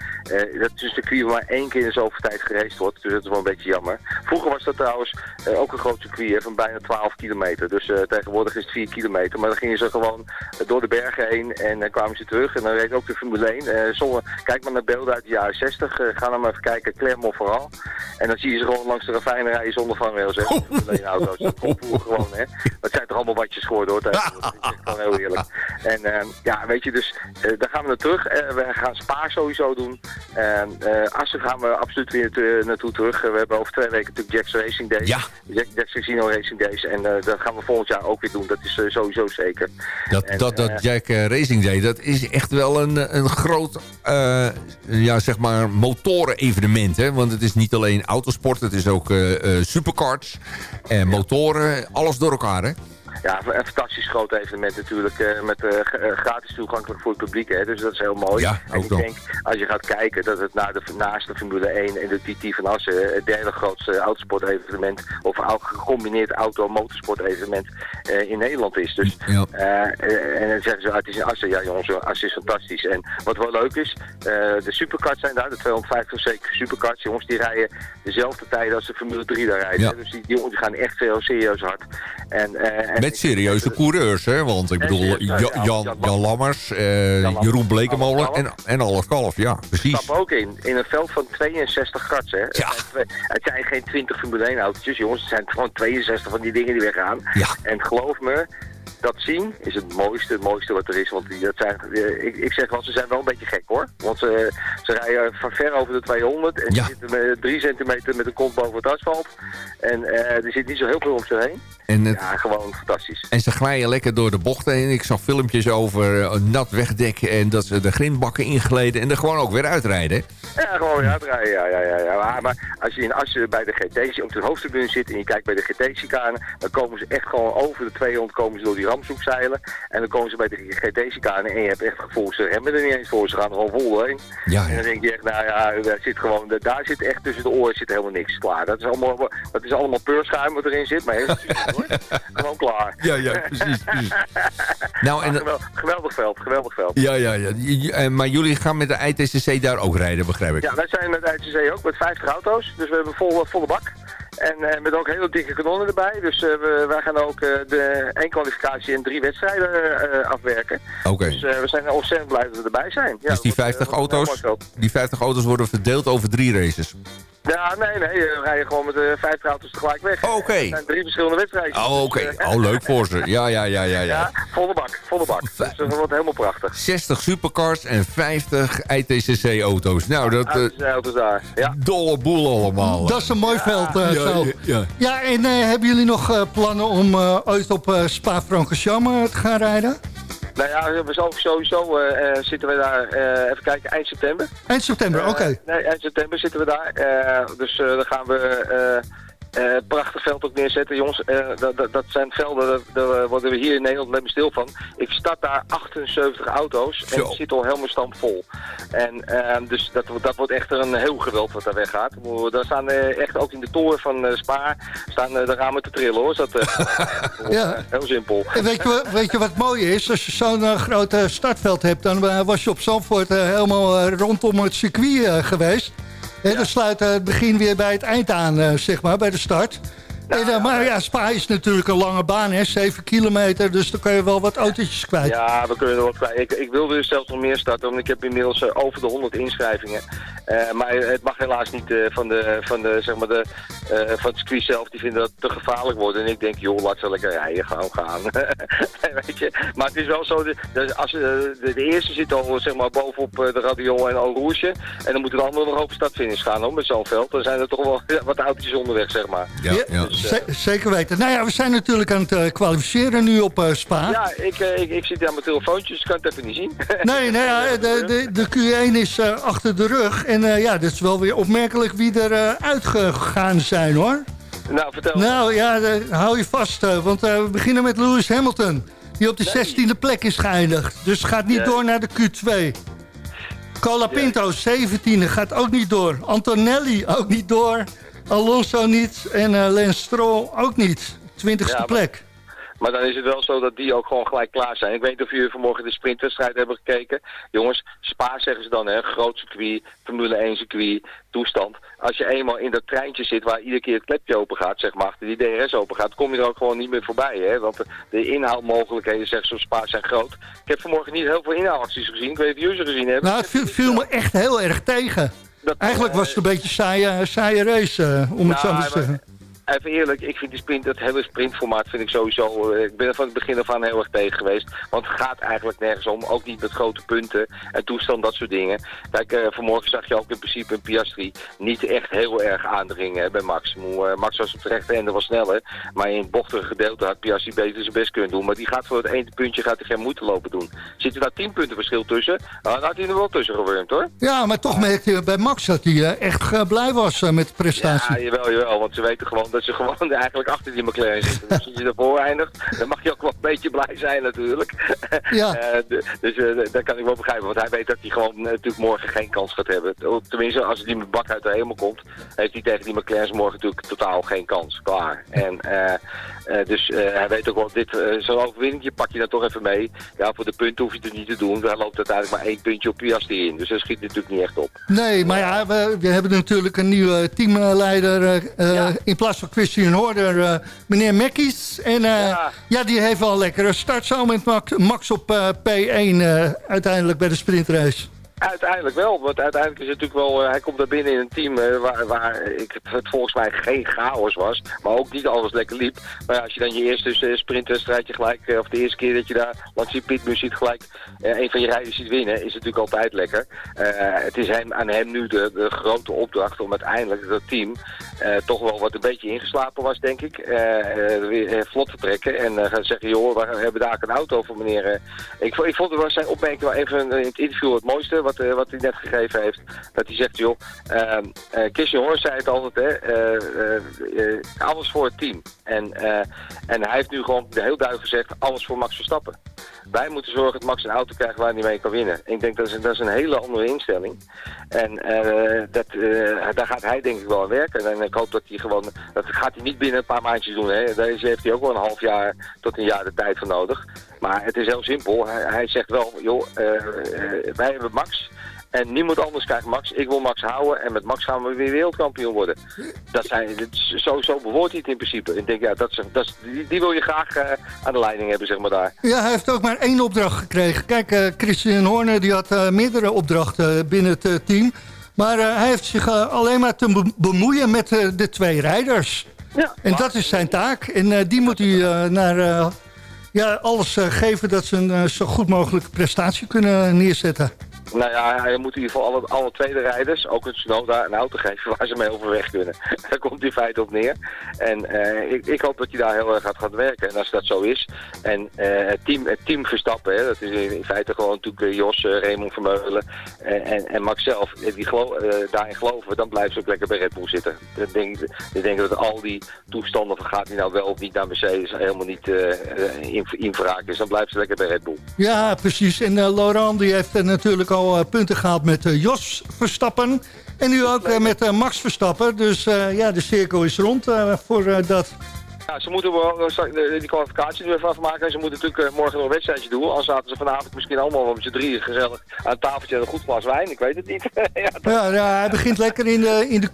dat is een circuit waar maar één keer in de zoveel tijd gereisd wordt. Dus dat is wel een beetje jammer. Vroeger was dat trouwens ook een groot circuit van bijna 12 kilometer. Dus tegenwoordig is het 4 kilometer. Maar dan gingen ze gewoon door de bergen heen en dan kwamen ze terug. En dan reed ook de Formule 1. Sommige, kijk maar naar beelden uit de jaren 60. ga dan maar even kijken, Clermont vooral. En dan zie je ze gewoon langs de ravijn rijden zonder vangrails. Hè. Alleen [LAUGHS] gewoon, hè. Dat zijn toch allemaal watjes geworden, hoor. [LAUGHS] Dat is gewoon heel eerlijk. En ehm, ja, weet je, dus eh, daar gaan we naar terug. Eh, we gaan Spa sowieso doen. Ehm, eh, Assen gaan we absoluut weer te- naartoe terug. We hebben over twee weken natuurlijk Jack's Racing Days. Ja. Jack, Jack's Casino Racing Days. En dat gaan we volgend jaar ook weer doen. Dat is sowieso zeker. Dat, En, dat, dat Jack Racing Day, dat is echt wel een, een groot ja, zeg maar motoren-evenement. Hè? Want het is niet alleen autosport, het is ook supercars en motoren. Alles door elkaar, hè? Ja, een fantastisch groot evenement natuurlijk. eh, met eh, eh, gratis toegankelijk voor het publiek. Hè, dus dat is heel mooi. Ja, en ik denk, als je gaat kijken, dat het na de, naast de Formule 1 en de TT van Assen... het derde grootste autosport-evenement... of gecombineerd auto-motorsport-evenement eh, in Nederland is. Dus, Ja. en dan zeggen ze, ah, het is in Assen. Ja jongens, Assen is fantastisch. En wat wel leuk is, de supercars zijn daar. De 250 zeker supercars. Jongens, die rijden dezelfde tijden als de Formule 3 daar rijden. Ja. Dus die, die jongens gaan echt heel serieus hard. En, en Met serieuze coureurs, hè? Want ik bedoel, Jan, Jan Jan Lammers, eh, Jan Lammers, Jeroen Blekemolen en, en Alles Kalf. Ja, precies. stap ook in. In een veld van 62 karts, hè. Zijn het zijn geen 20 Formule 1 autootjes, jongens. Het zijn gewoon 62 van die dingen die weggaan. Ja. En geloof me, dat zien is het mooiste, het mooiste wat er is. Want die, dat zijn, eh, ik, ik zeg wel, ze zijn wel een beetje gek hoor. Want ze, ze rijden van ver over de 200 en Ja. ze zitten met 3 centimeter met een kont boven het asfalt. En eh, er zit niet zo heel veel om ze heen. En, het, Ja, gewoon fantastisch. en ze glijden lekker door de bochten heen. Ik zag filmpjes over eh, nat wegdek en dat ze de grindbakken ingeleden en er gewoon ook weer uitrijden. Ja, gewoon weer uitrijden, ja, ja, ja. ja. Maar, maar als je in Assen bij de GT op de hoofdtribune zit en je kijkt bij de GT-chicanen, dan komen ze echt gewoon over de 200 komen ze door die ramzoek zeilen. En dan komen ze bij de GT-chicanen en je hebt echt het gevoel, ze remmen er niet eens voor, ze gaan er gewoon vol doorheen. Ja, En dan denk je echt, nou ja, daar zit gewoon, daar zit echt tussen de oren zit helemaal niks klaar. Dat is allemaal, dat is allemaal peurschuim wat erin zit, maar heel [LAUGHS] hoor. Gewoon klaar. Ja, ja, precies. precies. Nou, en, geweldig veld, geweldig veld. ja, ja, ja. Eh, Maar jullie gaan met de ITCC daar ook rijden, begrijp ik. Ja, wij zijn met ICC ook met 50 auto's. Dus we hebben vol, volle bak. En eh, met ook hele dikke kanonnen erbij. Dus eh, we, wij gaan ook eh, de één kwalificatie en drie wedstrijden afwerken. Oké. Dus we zijn ontzettend blij dat we erbij zijn. Ja, Dus die dat wordt, 50 eh, wordt een heel auto's, die 50 auto's worden verdeeld over drie races. Ja, nee, nee. We rijden gewoon met de 50 auto's tegelijk weg. Oké. Het zijn drie verschillende wedstrijden. Oh, oké. Dus, eh, Oh, leuk voor ze. Ja, ja, ja, ja, Ja, ja. volle bak, volle bak. Dus dat wordt helemaal prachtig. 60 supercars en 50 ITCC-auto's. Nou, dat... eh Auto's, auto's daar. Ja. dolle boel allemaal. Dat is een mooi veld eh, zo. ja, ja. Ja, en eh, hebben jullie nog eh, plannen om eh, ooit op eh, Spa-Francorchamps te gaan rijden? Nou ja, we zijn sowieso eh, eh, zitten we daar, eh, even kijken, eind september. Eind september, oké. Nee, eind september zitten we daar. Dus dan gaan we eh, prachtig veld ook neerzetten. Jongens, eh, dat, dat, dat zijn velden, daar- worden we hier in Nederland maar stil van. Ik start daar 78 auto's en Zo. het zit al helemaal stampvol. En eh, dus dat, dat wordt echt een heel geweld wat daar weggaat. Daar staan eh, echt ook in de toren van eh, Spa staan de ramen te trillen hoor. Dus dat, [LAUGHS] eh, Ja. heel simpel. En weet je, wat- weet je wat mooi is? Als je zo'n groot startveld hebt, dan was je op Zandvoort helemaal rondom het circuit geweest. Hè, Dan sluit het begin weer bij het eind aan, eh, zeg maar, bij de start. En, eh, maar ja, Spa is natuurlijk een lange baan, hè, 7 kilometer, dus dan kan je wel wat autootjes kwijt. Ja, we kunnen er wat kwijt. Ik, ik wilde dus zelfs nog meer starten, want ik heb inmiddels eh, over de 100 inschrijvingen. Eh, maar het mag helaas niet eh, van, de, van, de, zeg maar de, eh, van het circuit zelf. Die vinden dat te gevaarlijk worden. En ik denk, joh, laat ze lekker rijden, gewoon gaan. [LAUGHS] Weet je? Maar het is wel zo, de, als, de, de eerste zit al zeg maar, bovenop de radio en Eau Rouge. En dan moeten de anderen nog over stadfinish gaan hoor, met zo'n veld. Dan zijn er toch wel [LAUGHS] wat autootjes onderweg, zeg maar. Ja, ja. ze- zeker weten. Nou ja, we zijn natuurlijk aan het eh, kwalificeren nu op Spa. Ja, ik, ik, ik zit aan mijn telefoontje, dus ik kan het even niet zien. Nee, nee ja, [LAUGHS] de, de, de Q1 is eh, achter de rug. En eh, ja, dat is wel weer opmerkelijk wie er eh, uitgegaan zijn, hoor. nou, vertel. Nou ja, eh, hou je vast, want we beginnen met Lewis Hamilton. Die op de 16e plek is geëindigd. Dus gaat niet Ja. door naar de Q2. Colapinto, 17e, gaat ook niet door. Antonelli ook niet door. Alonso niet. En Lance Stroll ook niet. 20e Ja, plek. Maar dan is het wel zo dat die ook gewoon gelijk klaar zijn. Ik weet niet of jullie vanmorgen de sprintwedstrijd hebben gekeken. Jongens, Spa zeggen ze dan, hè, groot circuit, Formule 1 circuit, toestand. Als je eenmaal in dat treintje zit waar iedere keer het klepje open gaat, zeg maar, achter die DRS open gaat, kom je er ook gewoon niet meer voorbij. Hè? Want de, de inhaalmogelijkheden, zeggen ze, op Spa zijn groot. Ik heb vanmorgen niet heel veel inhaalacties gezien. Ik weet niet of jullie ze gezien hebben. Nou, het viel, viel me echt heel erg tegen. dat, Eigenlijk was het een beetje een saaie, saaie race, eh, om het zo Nou, maar te zeggen. Even eerlijk, ik vind die sprint, dat hele sprintformaat vind ik sowieso... eh, ik ben er van het begin af aan heel erg tegen geweest. Want het gaat eigenlijk nergens om. Ook niet met grote punten en toestand, dat soort dingen. Kijk, eh, vanmorgen zag je ook in principe een Piastri niet echt heel erg aandringen bij Max. Eh, Max was op de rechte ende wel sneller. Maar in het bochtige gedeelte had Piastri beter zijn best kunnen doen. Maar die gaat voor het ene puntje gaat hij geen moeite lopen doen. Zit er daar 10 punten verschil tussen? Nou, dan had hij er wel tussen gewurmd hoor. Ja, maar toch merkte je bij Max dat hij echt blij was met de prestatie. Ja, jawel, jawel. Want ze weten gewoon dat ze gewoon [LAUGHS] eigenlijk achter die McLaren zitten. Dus als je ervoor eindigt, dan mag je ook wel een beetje blij zijn natuurlijk. [LAUGHS] Ja. Eh, dus eh, dat kan ik wel begrijpen. Want hij weet dat hij gewoon eh, natuurlijk morgen geen kans gaat hebben. Tenminste, als die bak uit de hemel komt, heeft hij tegen die McLaren's morgen natuurlijk totaal geen kans. Klaar. En dus hij weet ook wel, dit, zo'n overwinningje pak je dan toch even mee. Ja, voor de punten hoef je het niet te doen. Daar loopt uiteindelijk maar één puntje op Piastri in. Dus dat schiet natuurlijk niet echt op. Nee, maar ja, we, we hebben natuurlijk een nieuwe teamleider in plaats van Christian Horner, eh, meneer Mekkies. En eh, ja. die heeft wel een lekkere start zo met Max, Max op eh, P1 eh, uiteindelijk bij de sprintrace. Uiteindelijk wel, want uiteindelijk is het natuurlijk wel, eh, hij komt daar binnen in een team eh, waar, waar ik, het volgens mij geen chaos was, maar ook niet alles lekker liep. Maar ja, als je dan je eerste eh, sprintwedstrijdje gelijk, of de eerste keer dat je daar langs die pitbus ziet gelijk een van je rijders ziet winnen, is het natuurlijk altijd lekker. Het is hem, aan hem nu de, grote opdracht om uiteindelijk dat team toch wel wat een beetje ingeslapen was, denk ik, weer vlot te trekken en gaan zeggen, joh, we hebben daar een auto voor meneer. ik, ik vond het was zijn opmerking wel even in het interview het mooiste, wat, eh, wat hij net gegeven heeft. Dat hij zegt, joh, ehm eh, Horner zei het altijd, hè, eh, alles voor het team. En, en hij heeft nu gewoon heel duidelijk gezegd, alles voor Max Verstappen. Wij moeten zorgen dat Max een auto krijgt waar hij mee kan winnen. Ik denk dat dat is een hele andere instelling. En dat, daar gaat hij denk ik wel aan werken. En ik hoop dat hij gewoon... Dat gaat hij niet binnen een paar maandjes doen. Hè. Deze heeft hij ook wel een half jaar tot een jaar de tijd voor nodig. Maar het is heel simpel. Hij, hij zegt wel, joh, eh, eh, wij hebben Max... En niemand anders krijgt Max. Ik wil Max houden en met Max gaan we weer wereldkampioen worden. Dat zijn, zo, zo behoort hij het in principe. Ik denk, ja, dat is, dat is, die, die wil je graag eh, aan de leiding hebben, zeg maar daar. Ja, hij heeft ook maar één opdracht gekregen. Kijk, Christian Horner die had meerdere opdrachten binnen het team. Maar hij heeft zich alleen maar te be- bemoeien met de twee rijders. Ja, en dat is zijn taak. En die moet hij naar ja, alles eh, geven dat ze een eh, zo goed mogelijke prestatie kunnen neerzetten. Nou ja, hij moet in ieder geval alle, tweede rijders, ook het Tsunoda, een auto geven waar ze mee overweg kunnen. [LAUGHS] Daar komt in feite op neer. En eh, ik, ik hoop dat hij daar heel erg gaat gaan werken. En als dat zo is, en eh, het, team, team Verstappen, dat is in, feite gewoon natuurlijk eh, Jos, Raymond Vermeulen en, en, Max zelf, die daarin geloven, dan blijven ze ook lekker bij Red Bull zitten. Ik denk, dat al die toestanden van gaat hij nou wel of niet naar Mercedes helemaal niet in, in is. Dan blijven ze lekker bij Red Bull. Ja, precies. En Laurent die heeft natuurlijk al eh, punten gehaald met eh, Jos Verstappen. En nu ook eh, met Max Verstappen. Dus ja, de cirkel is rond voor dat. Ja, ze moeten wel die kwalificatie nu even afmaken. En ze moeten natuurlijk morgen nog een wedstrijdje doen. Anders zaten ze vanavond misschien allemaal met z'n drieën gezellig aan het tafeltje en een goed glas wijn. Ik weet het niet. [LAUGHS] ja, dat- Ja, ja, hij begint lekker in de, in de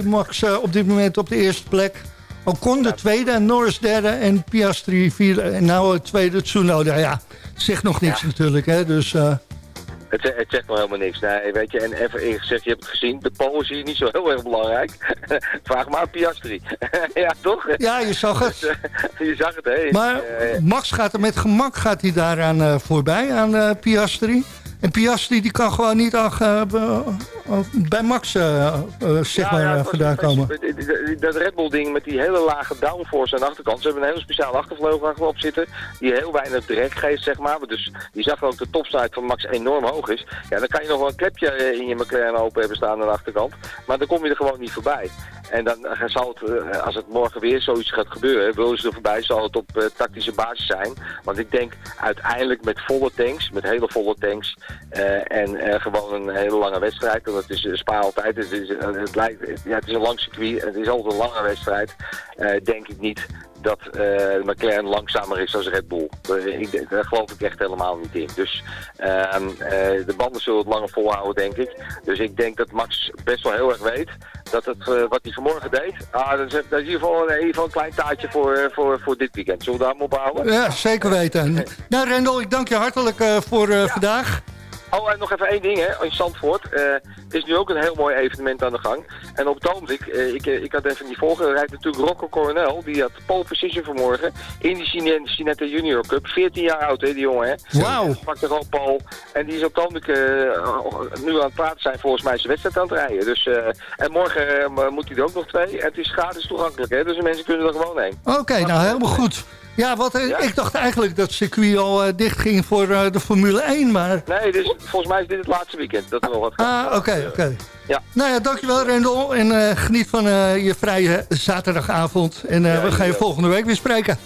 Q2. Max op dit moment op de eerste plek. Ocon de tweede en Norris derde en Piastri vierde. En nou het tweede Tsunoda. Ja, zegt nog niks natuurlijk. Hè? Dus Het, ze- het zegt nog helemaal niks. Nee, weet je, en even eerlijk gezegd, je hebt het gezien. De Polen zie je niet zo heel erg belangrijk. [LAUGHS] Vraag maar aan Piastri. [LAUGHS] ja, toch? ja, je zag het. [LAUGHS] je zag het, hè? Maar Eh, Max gaat er met gemak gaat hij daaraan eh, voorbij, aan eh, Piastri. En Piastri die kan gewoon niet ach, eh, eh, bij Max eh, zeg maar, ja, vandaan komen. Dat Red Bull ding met die hele lage downforce aan de achterkant. Ze hebben een hele speciale achtervleugel op zitten. Die heel weinig direct geeft, zeg maar. Dus die zag ook de topsnelheid van Max enorm hoog is. Ja, dan kan je nog wel een klepje in je McLaren open hebben staan aan de achterkant. Maar dan kom je er gewoon niet voorbij. En dan eh, zal het, eh, als het morgen weer zoiets gaat gebeuren, willen ze er voorbij, zal het op eh, tactische basis zijn. Want ik denk uiteindelijk met volle tanks, met hele volle tanks en gewoon een hele lange wedstrijd. Want het is Spa altijd, het is, het, lijkt, ja, het is een lang circuit, het is altijd een lange wedstrijd. Denk ik niet dat eh McLaren langzamer is dan Red Bull. Eh, ik, daar geloof ik echt helemaal niet in. Dus ehm, eh, de banden zullen het langer volhouden, denk ik. Dus ik denk dat Max best wel heel erg weet dat het, wat hij vanmorgen deed, ah, dat, is, dat is in ieder geval, geval een klein taartje voor, voor, voor dit weekend. Zullen we daar maar op houden? Ja, zeker weten. [LAUGHS] Nou, Rendel, ik dank je hartelijk voor vandaag. Oh, en nog even één ding, hè. In Zandvoort uh, is nu ook een heel mooi evenement aan de gang. En op het ogenblik, uh, ik, ik had even die volgende, rijdt natuurlijk Rocco Coronel. Die had pole position vanmorgen in die Cinetta Junior Cup. 14 jaar oud, hè, die jongen, hè. Wauw. Pakt er al pole. En die is op het ogenblik nu aan het praten zijn, volgens mij zijn wedstrijd aan het rijden. Dus, en morgen moet hij er ook nog twee. En het is gratis toegankelijk, hè. Dus de mensen kunnen er gewoon heen. Oké, nou helemaal goed. Ja, wat, ik dacht eigenlijk dat het circuit al uh, dicht ging voor uh, de Formule 1, maar... Nee, dus, volgens mij is dit het laatste weekend dat er nog wat gaat. Ah, oké, oké. Ja. Nou ja, dankjewel Rendel. En uh, geniet van je vrije zaterdagavond. En ja, we gaan je volgende week weer spreken.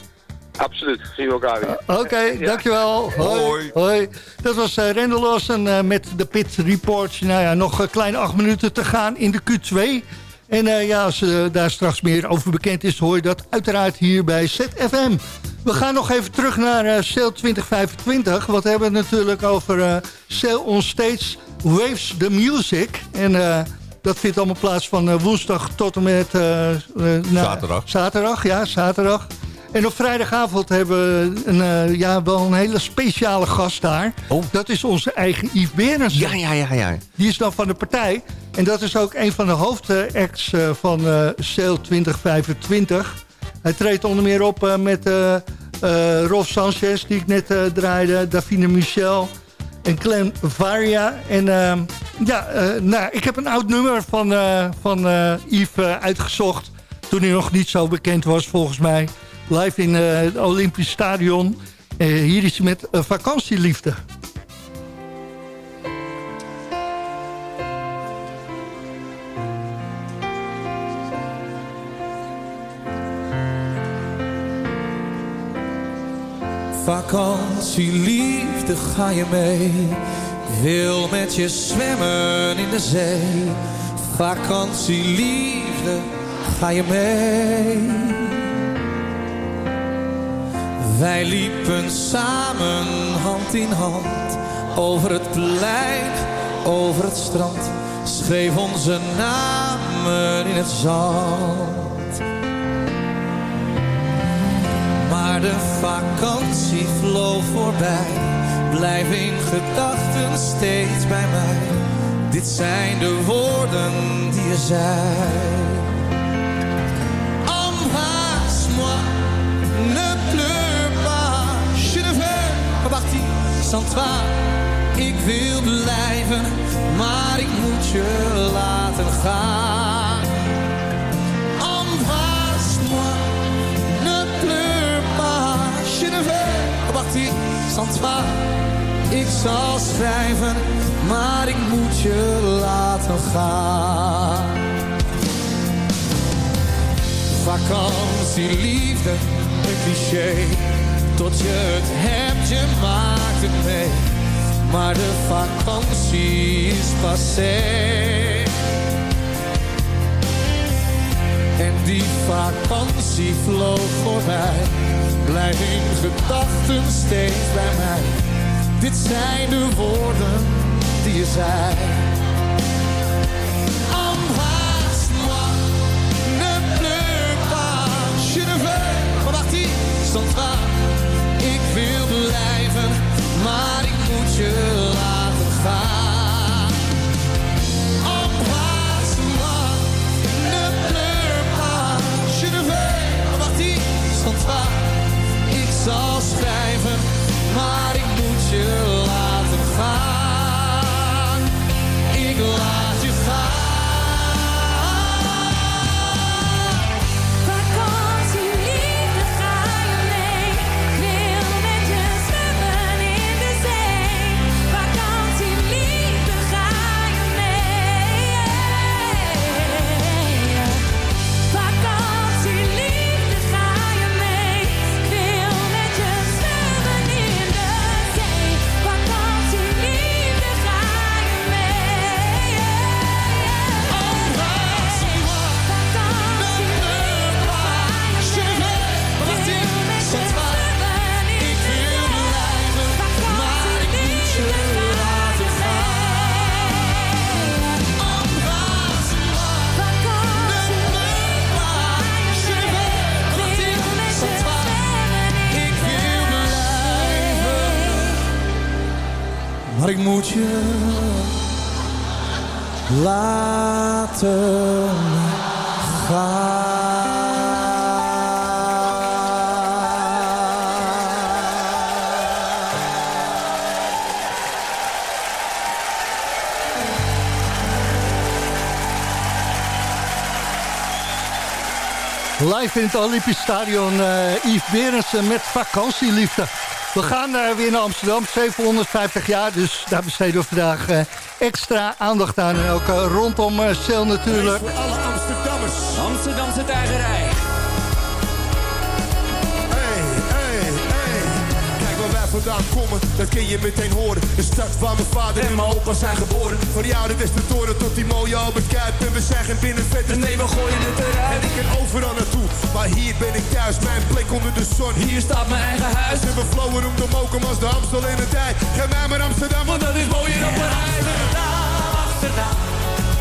Absoluut, zien we elkaar weer. Oké, okay, ja. dankjewel. Hoi. Hoi. Dat was uh, Rendel Lawson met de Pit Report. Nou ja, nog een kleine acht minuten te gaan in de Q2... En uh, ja, als uh, daar straks meer over bekend is, hoor je dat uiteraard hier bij ZFM. We gaan nog even terug naar uh, Sail 2025. Want we hebben het natuurlijk over uh, Sail on Stage Waves the Music. En dat vindt allemaal plaats van woensdag tot en met... zaterdag. Zaterdag, ja, zaterdag. En op vrijdagavond hebben we een, uh, ja, wel een hele speciale gast daar. Oh. Dat is onze eigen Yves Berens. Ja, ja, ja, ja. Die is dan van de partij. En dat is ook een van de hoofdacts uh, van uh, Sail 2025. Hij treedt onder meer op met Rolf Sanchez, die ik net draaide. Davine Michel en Clem Varia. En ehm, ja, nou, ik heb een oud nummer van, van Yves uitgezocht. Toen hij nog niet zo bekend was, volgens mij live in het Olympisch Stadion. Hier is met uh, vakantieliefde. Vakantieliefde ga je mee. Wil met je zwemmen in de zee. Vakantieliefde ga je mee. Wij liepen samen hand in hand over het plein, over het strand. Schreef onze namen in het zand. Maar de vakantie vloog voorbij, blijf in gedachten steeds bij mij. Dit zijn de woorden die je zei. sans toi. Ik wil blijven, maar ik moet je laten gaan. Toi. Ik zal schrijven, maar ik moet je laten gaan. Vakantie, liefde, een cliché. Tot je het hebt, je maakt het mee. Maar de vakantie is passé. En die vakantie vloog voorbij. Blijf in gedachten steeds bij mij. Dit zijn de woorden die je zei. Embrasse-moi, ne pleure pas. Je ne veux pas partir sans toi wil blijven, maar ik moet je laten gaan. Maar ik moet je Maar ik moet je laten Live in het Olympisch Stadion, uh, Yves Berendsen met vakantieliefde. We gaan uh, weer naar Amsterdam, 750 jaar, dus daar besteden we vandaag uh, extra aandacht aan. En ook rondom uh, Cel natuurlijk. Voor alle Amsterdammers. Amsterdamse tijgerij. Vandaan komen, dat kun je meteen horen. De stad waar mijn vader en mijn opa zijn geboren. Van de oude Westertoren tot die mooie Albert Kuip. En we zijn geen binnenvetters, nee we gooien het eruit. En ik kan overal naartoe, maar hier ben ik thuis. Mijn plek onder de zon. Hier staat mijn eigen huis. En we flowen om de mokum als de Amstel in de tijd. Ga mij maar Amsterdam, want dat is mooier dan Parijs. Amsterdam, Amsterdam,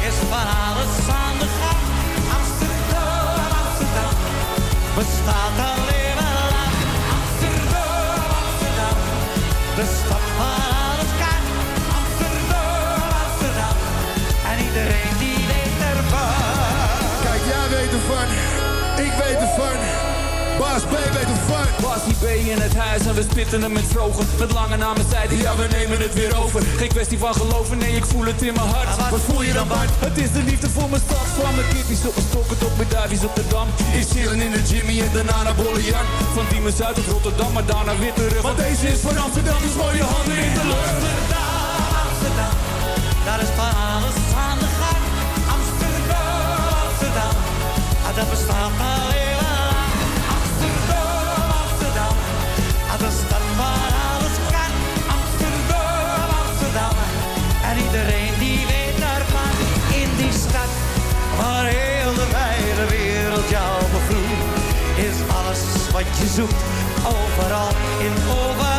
is van alles aan de gang. Amsterdam, Amsterdam, bestaat alleen Baas B weet ervan. Basie B in het huis en we spitten hem met vrogen. Met lange namen zijde, ja we nemen het weer over. Geen kwestie van geloven, nee ik voel het in mijn hart. Wat voel je dan Bart? Het is de liefde voor mijn stad. Van mijn kippies op mijn stokken tot mijn duifjes op de dam. Is chillen in de Jimmy en daarna naar Bollejan. Van Diemen Zuid tot Rotterdam, maar daarna weer terug. Want deze is voor Amsterdam, dus gooi je handen je zoekt, overal in overvloed.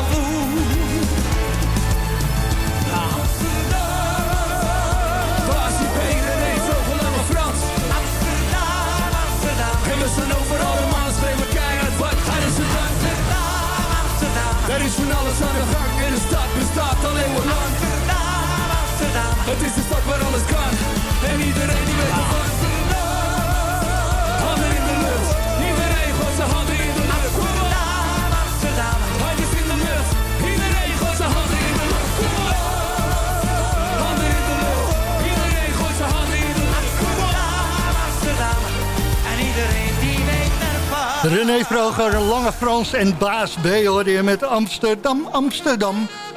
René Vroger, Lange Frans en Baas B hoorde je met Amsterdam, Amsterdam.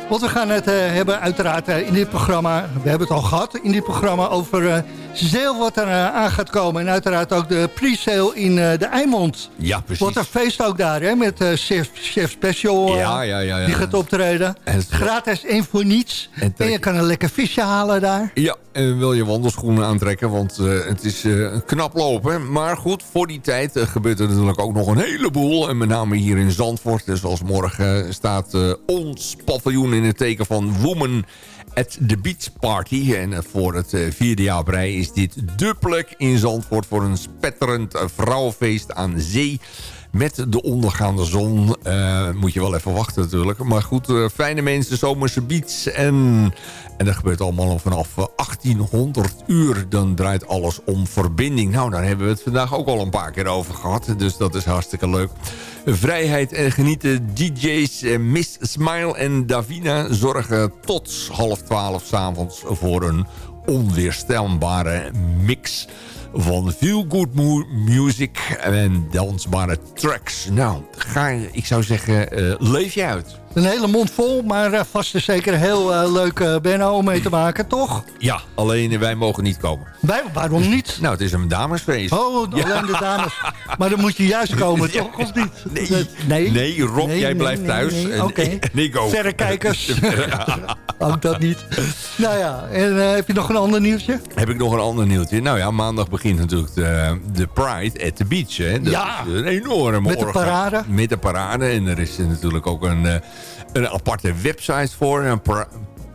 Want we gaan het eh, hebben uiteraard eh, in dit programma, we hebben het al gehad in dit programma over zeil wat er eh, aan gaat komen. En uiteraard ook de pre-sale in eh, de Eimond. Ja, precies. Wordt een feest ook daar, hè, met eh, Chef, Chef Special. Ja, ja, ja, ja. Die gaat optreden. En Gratis één voor niets. En En, je kan een lekker visje halen daar. Ja, en wil je wandelschoenen aantrekken, want het is eh, knap lopen. Maar goed, voor die tijd gebeurt er natuurlijk ook nog een heleboel. En met name hier in Zandvoort. Dus als morgen staat ons paviljoen in het teken van Women at the Beach Party. En eh, voor het eh, vierde jaar op is dit plek in Zandvoort... voor een spetterend eh, vrouwenfeest aan zee... Met de ondergaande zon moet je wel even wachten natuurlijk. Maar goed, fijne mensen, zomerse beats. En, en dat gebeurt allemaal vanaf eh, 1800 uur. Dan draait alles om verbinding. Nou, daar hebben we het vandaag ook al een paar keer over gehad. Dus dat is hartstikke leuk. Vrijheid en genieten. DJ's eh, Miss Smile en Davina zorgen tot half twaalf s'avonds voor een onweerstaanbare mix van feel good mu- music en dansbare tracks. Nou, ga, ik zou zeggen, eh, leef je uit. Een hele mond vol, maar eh, vast en zeker heel eh, leuk eh, Benno om mee te maken, toch? Ja, alleen wij mogen niet komen. Wij, waarom niet? [LAUGHS] Nou, het is een damesfeest. Oh, alleen de dames. Maar dan moet je juist komen, [LAUGHS] toch? Of niet? Nee, nee. nee Rob, Nee, jij blijft thuis. Oké. ik ook. Verrekijkers. [LAUGHS] Ook dat niet. Nou ja, en heb je nog een ander nieuwtje? Heb ik nog een ander nieuwtje? Nou ja, maandag begint natuurlijk de, de Pride at the Beach. Hè? Dat Ja. is een enorme Met de orga- parade. Met de parade. En er is natuurlijk ook een, een aparte website voor. Een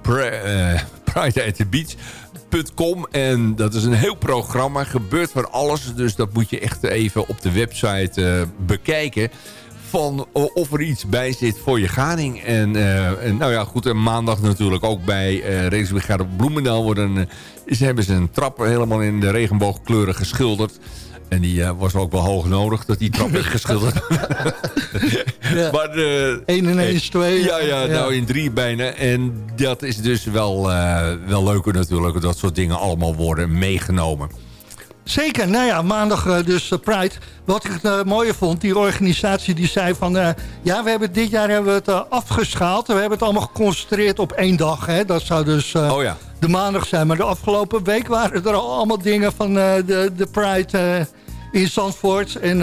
eh, [LAUGHS] Pride at the Beach.com. En dat is een heel programma. Gebeurt van alles. Dus dat moet je echt even op de website eh, bekijken. van of er iets bij zit voor je gading. En, eh, nou ja, goed, en maandag natuurlijk ook bij uh, Bloemendaal worden, ze hebben ze een trap helemaal in de regenboogkleuren geschilderd. En die uh, was ook wel hoog nodig, dat die trap werd geschilderd. [LAUGHS] ja. [LAUGHS] maar, uh, 1 en 1 is 2. Ja, ja, ja, nou in drie bijna. En dat is dus wel, uh, wel leuker natuurlijk, dat soort dingen allemaal worden meegenomen. Zeker, nou ja, maandag uh, dus uh, Pride. Wat ik het uh, mooie vond, die organisatie die zei van... ja, we hebben dit jaar hebben we het afgeschaald. We hebben het allemaal geconcentreerd op één dag. Hè. Dat zou dus oh, ja. de maandag zijn. Maar de afgelopen week waren er al allemaal dingen van de, de Pride in Zandvoort. En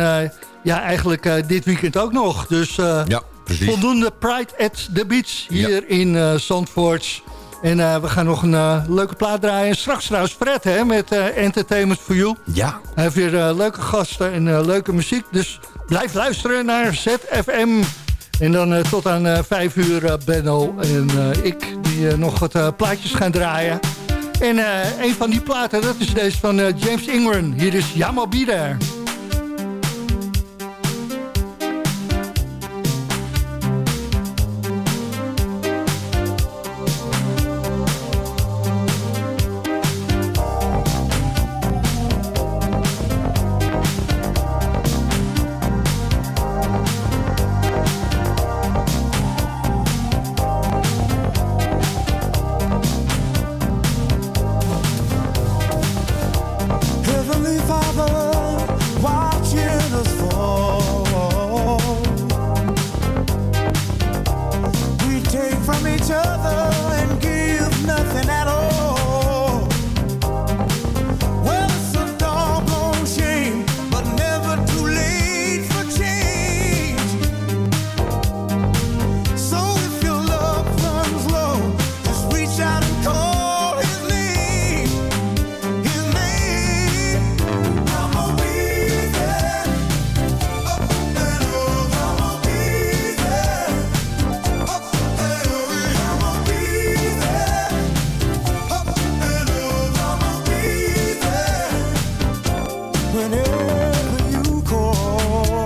ja, eigenlijk dit weekend ook nog. Dus ja, voldoende Pride at the Beach hier ja. in Zandvoort... En uh, we gaan nog een uh, leuke plaat draaien. Straks trouwens Fred hè, met uh, Entertainment for You. Ja. Hij heeft weer leuke gasten en leuke muziek. Dus blijf luisteren naar ZFM. En dan tot aan 5 uur Benno en ik die nog wat plaatjes gaan draaien. En een van die platen, dat is deze van James Ingram. Hier is Yama Be There. love you call.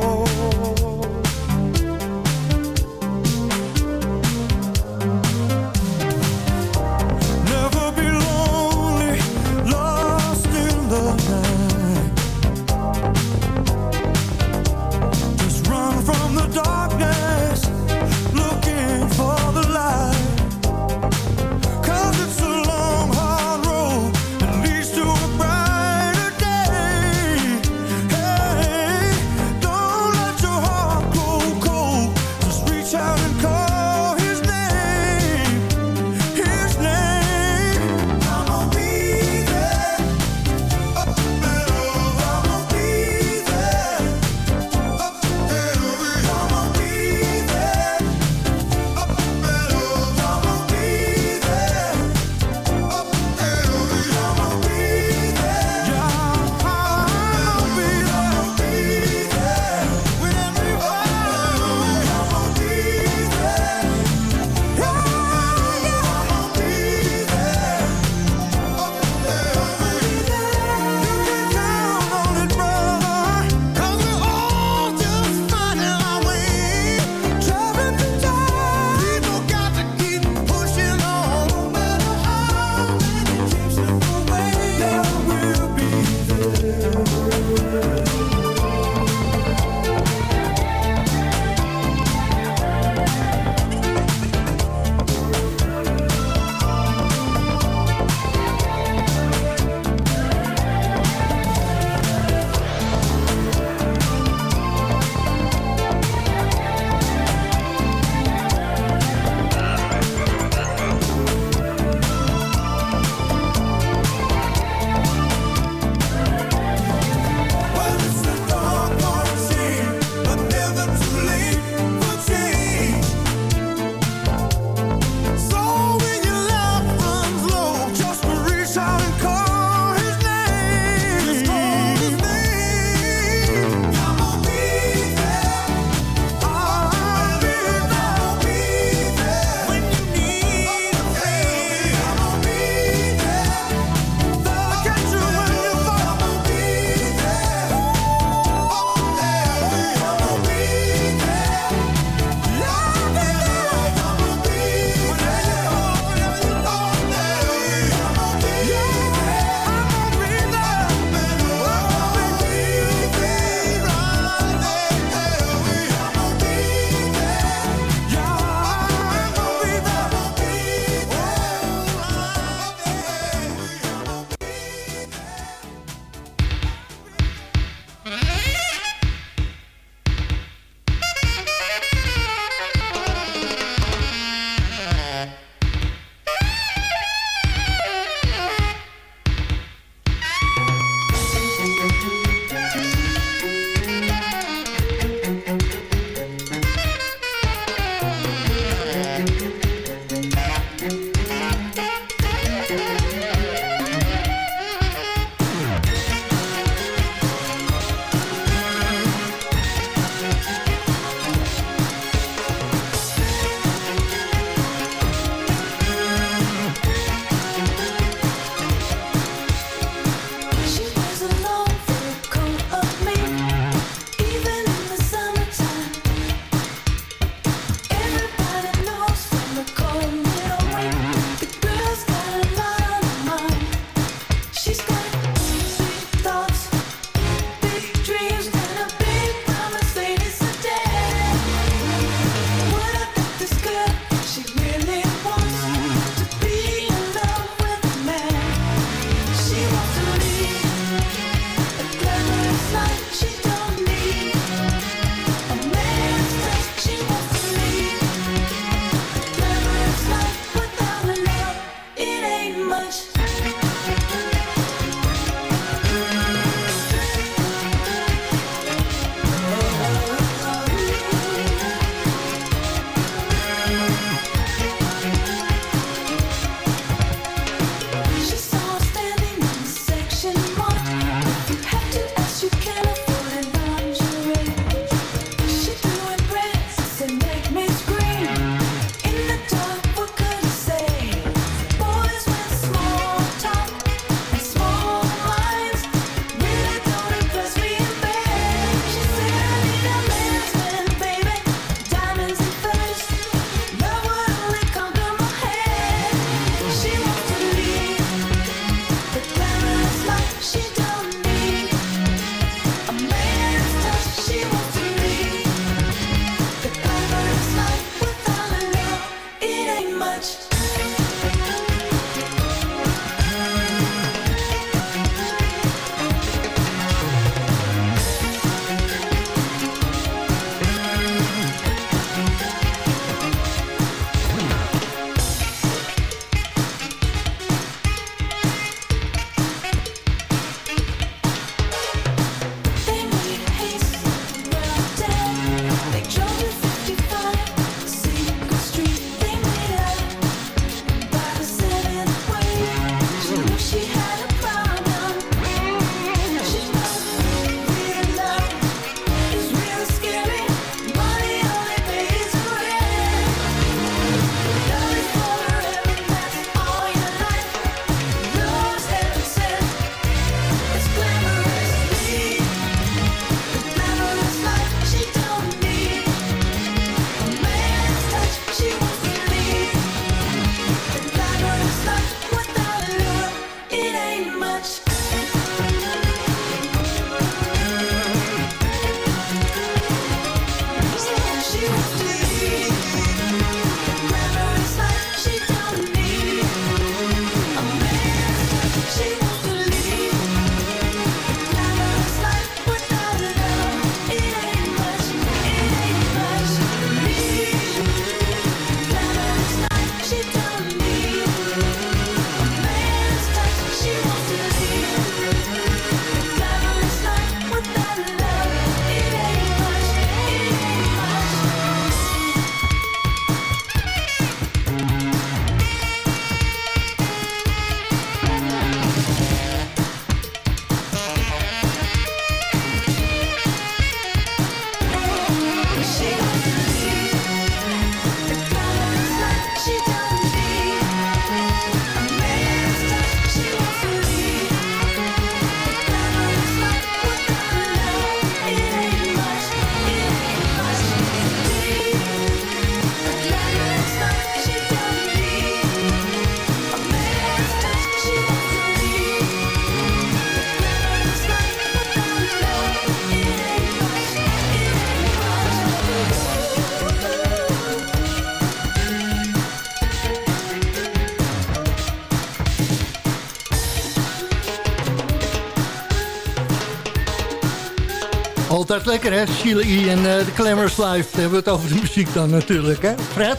Lekker, hè? Sheila E. en eh, de Clamors Live. Dan hebben we het over de muziek dan natuurlijk, hè? Fred?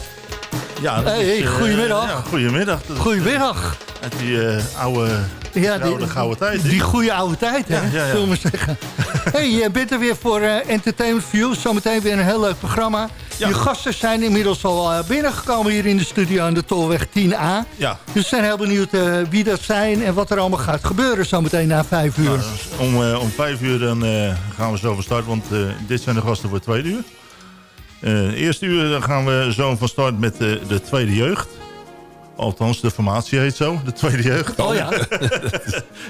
Ja, dat Hey, is, eh, goedemiddag. ja, goedemiddag. Goedemiddag. Uit die eh, oude, Ja, oude gouden tijd. Die goede oude tijd, hè? Ja, ja. Zullen we maar zeggen. Hey, je bent er weer voor eh, Entertainment View. Zometeen weer een heel leuk programma. Je gasten zijn inmiddels al eh, binnengekomen hier in de studio aan de Tolweg 10A. Ja. Dus we zijn heel benieuwd eh, wie dat zijn en wat er allemaal gaat gebeuren zometeen na vijf uur. Nou, om, om vijf uur dan, gaan we zo van start, want dit zijn de gasten voor het tweede uur. Eerste uur dan gaan we zo van start met de tweede jeugd. Althans, de formatie heet zo, de tweede jeugd. Oh ja. [LAUGHS]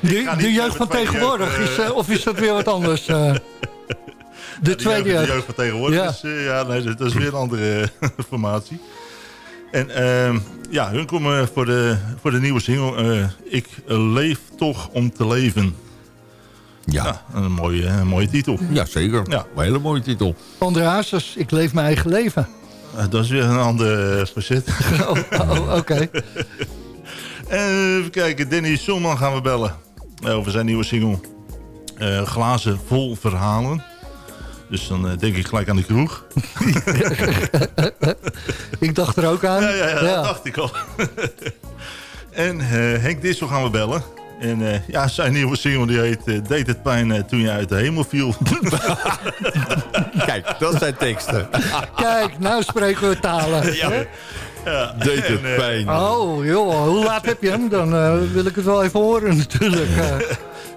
De, de jeugd van tegenwoordig, is, eh, of is dat weer wat anders? eh? [LAUGHS] de tweede jeugd, jeugd. De jeugd van tegenwoordig Ja. is, eh, ja, nee, dat is weer een andere eh, [LAUGHS] formatie. En ehm, ja, hun komen voor de, voor de nieuwe single eh, Ik leef toch om te leven. Ja. een, mooie, een mooie titel. Ja, zeker. Ja. Een hele mooie titel. André Hazes, ik leef mijn eigen leven. Eh, dat is weer een ander eh, facet. [LAUGHS] Oh, oh, oké. [LAUGHS] En even kijken, Danny Sulman gaan we bellen. eh, over zijn nieuwe single. Eh, glazen vol verhalen. Dus dan eh, denk ik gelijk aan de kroeg. [LAUGHS] ik dacht er ook aan. Ja, ja, ja, dat dacht ik al. en eh, Henk Dissel gaan we bellen. En eh, ja, zijn nieuwe single die heet eh, Deed het pijn eh, toen je uit de hemel viel. [LAUGHS] Kijk, dat zijn teksten. Kijk, nou spreken we talen. Ja. Ja. Deed het En, pijn. Oh, joh, hoe laat heb je hem? Dan eh, wil ik het wel even horen natuurlijk.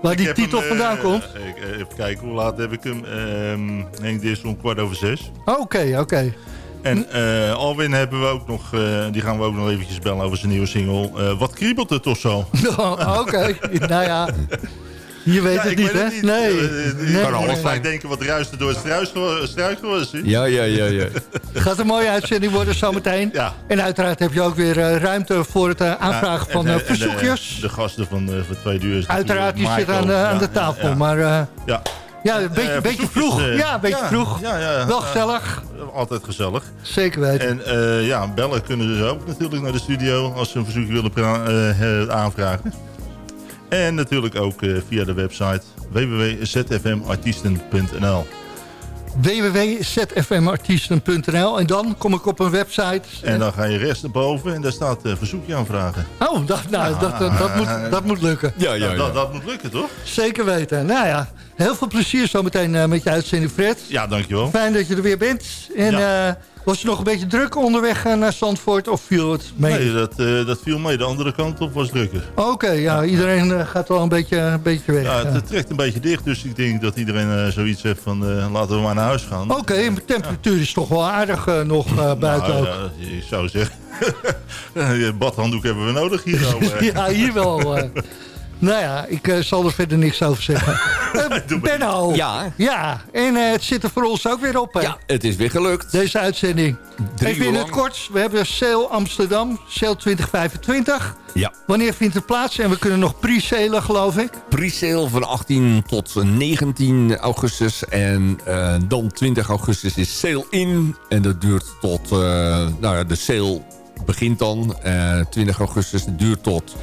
waar ik die titel hem, vandaan komt. ik, even kijken, hoe laat heb ik hem? Ehm, Henk Dissel om kwart over zes. Oké, oké. En eh, Alwin hebben we ook nog, eh, die gaan we ook nog eventjes bellen over zijn nieuwe single. Eh, wat kriebelt het toch zo? [LAUGHS] Oh, Oké, [LAUGHS] nou ja. Je weet Ja, het ik niet, weet hè? Nee. Nee, Je kan alles vaak denken wat ruist er door het struisgewas, hè? Ja, ja, ja, ja. [LAUGHS] Gaat een mooie uitzending worden zometeen. Ja. En uiteraard heb je ook weer ruimte voor het aanvragen Ja, van en, en de- verzoekjes. De, gasten van, eh van twee uur. is Uiteraard, die zit aan, aan de tafel. ja, Maar eh, Ja. Ja, een beetje, Eh, beetje [LAUGHS] vroeg. eh, ja, een beetje ja, vroeg. Ja, ja, Wel ja. gezellig. Altijd gezellig. Zeker weten. En eh, ja, bellen kunnen ze ook natuurlijk naar de studio als ze een verzoekje willen aanvragen. En natuurlijk ook eh, via de website www.zfmartiesten.nl www.zfmartiesten.nl En dan kom ik op een website. En dan ga je rechts naar boven en daar staat eh, verzoekje aanvragen. Oh, dat, nou, dat, dat, dat moet, dat moet lukken. Ja, ja, Dat, dat, ja. dat moet lukken, toch? Zeker weten. Nou ja, heel veel plezier zometeen eh, met je uitzending, Fred. Ja, dankjewel. Fijn dat je er weer bent. En eh, was je nog een beetje druk onderweg eh, naar Zandvoort of viel het mee? Nee, dat, dat viel mee. De andere kant op was drukker. Oké, ja, iedereen gaat wel een beetje, een beetje weg. Ja, het, trekt een beetje dicht, dus ik denk dat iedereen zoiets heeft van laten we maar naar huis gaan. Oké, de temperatuur is toch wel aardig nog eh, buiten Nou, ook. ja, ik zou zeggen, [LAUGHS] badhanddoek hebben we nodig hier. nou, [LAUGHS] ja, hier wel. [LAUGHS] nou ja, ik eh, zal er verder niks over zeggen. [LAUGHS] Eh, Benno. Ja. Ja, en eh, het zit er voor ons ook weer op. Hè? Ja, het is weer gelukt. Deze uitzending. Drie Even in het kort. We hebben Sale Amsterdam, Sale 2025. Ja. Wanneer vindt het plaats? En we kunnen nog pre-salen, geloof ik. Pre-sale van 18 tot 19 augustus. En eh, dan 20 augustus is sale in. En dat duurt tot... eh, nou ja, de sale begint dan. eh 20 augustus duurt tot...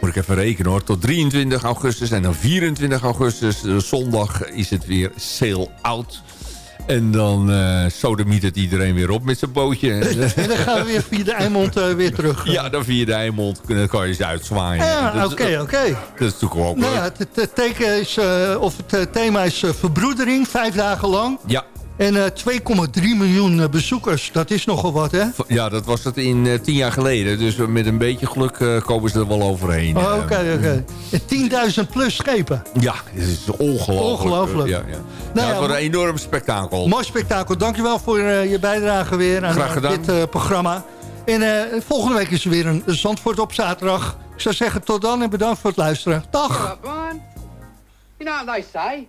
Moet ik even rekenen hoor. Tot 23 augustus. En dan 24 augustus, eh, zondag, is het weer sale out. En dan eh sodemiet het iedereen weer op met zijn bootje. [LAUGHS] En dan gaan we weer via de Eimond eh, weer terug. ja, dan via de Eimond dan kan je ze uitzwaaien. Ja, oké, oké. Dat is natuurlijk ook Nou ja, het, teken is, of het thema is verbroedering, vijf dagen lang. Ja, En eh, 2,3 miljoen eh, bezoekers, dat is nogal wat, hè? Ja, dat was het in eh, tien jaar geleden. Dus eh, met een beetje geluk eh, komen ze er wel overheen. Oh, Eh, Oké, oké. En 10.000 plus schepen. Ja, het is ongelooflijk. Ongelooflijk. Ja, ja. Nou ja, ja, het wordt een enorm spektakel. Mooi spektakel. Dankjewel voor eh, je bijdrage weer aan Graag eh, gedaan. dit eh, programma. En eh, volgende week is er weer een Zandvoort op zaterdag. Ik zou zeggen tot dan en bedankt voor het luisteren. Dag! You know what they say?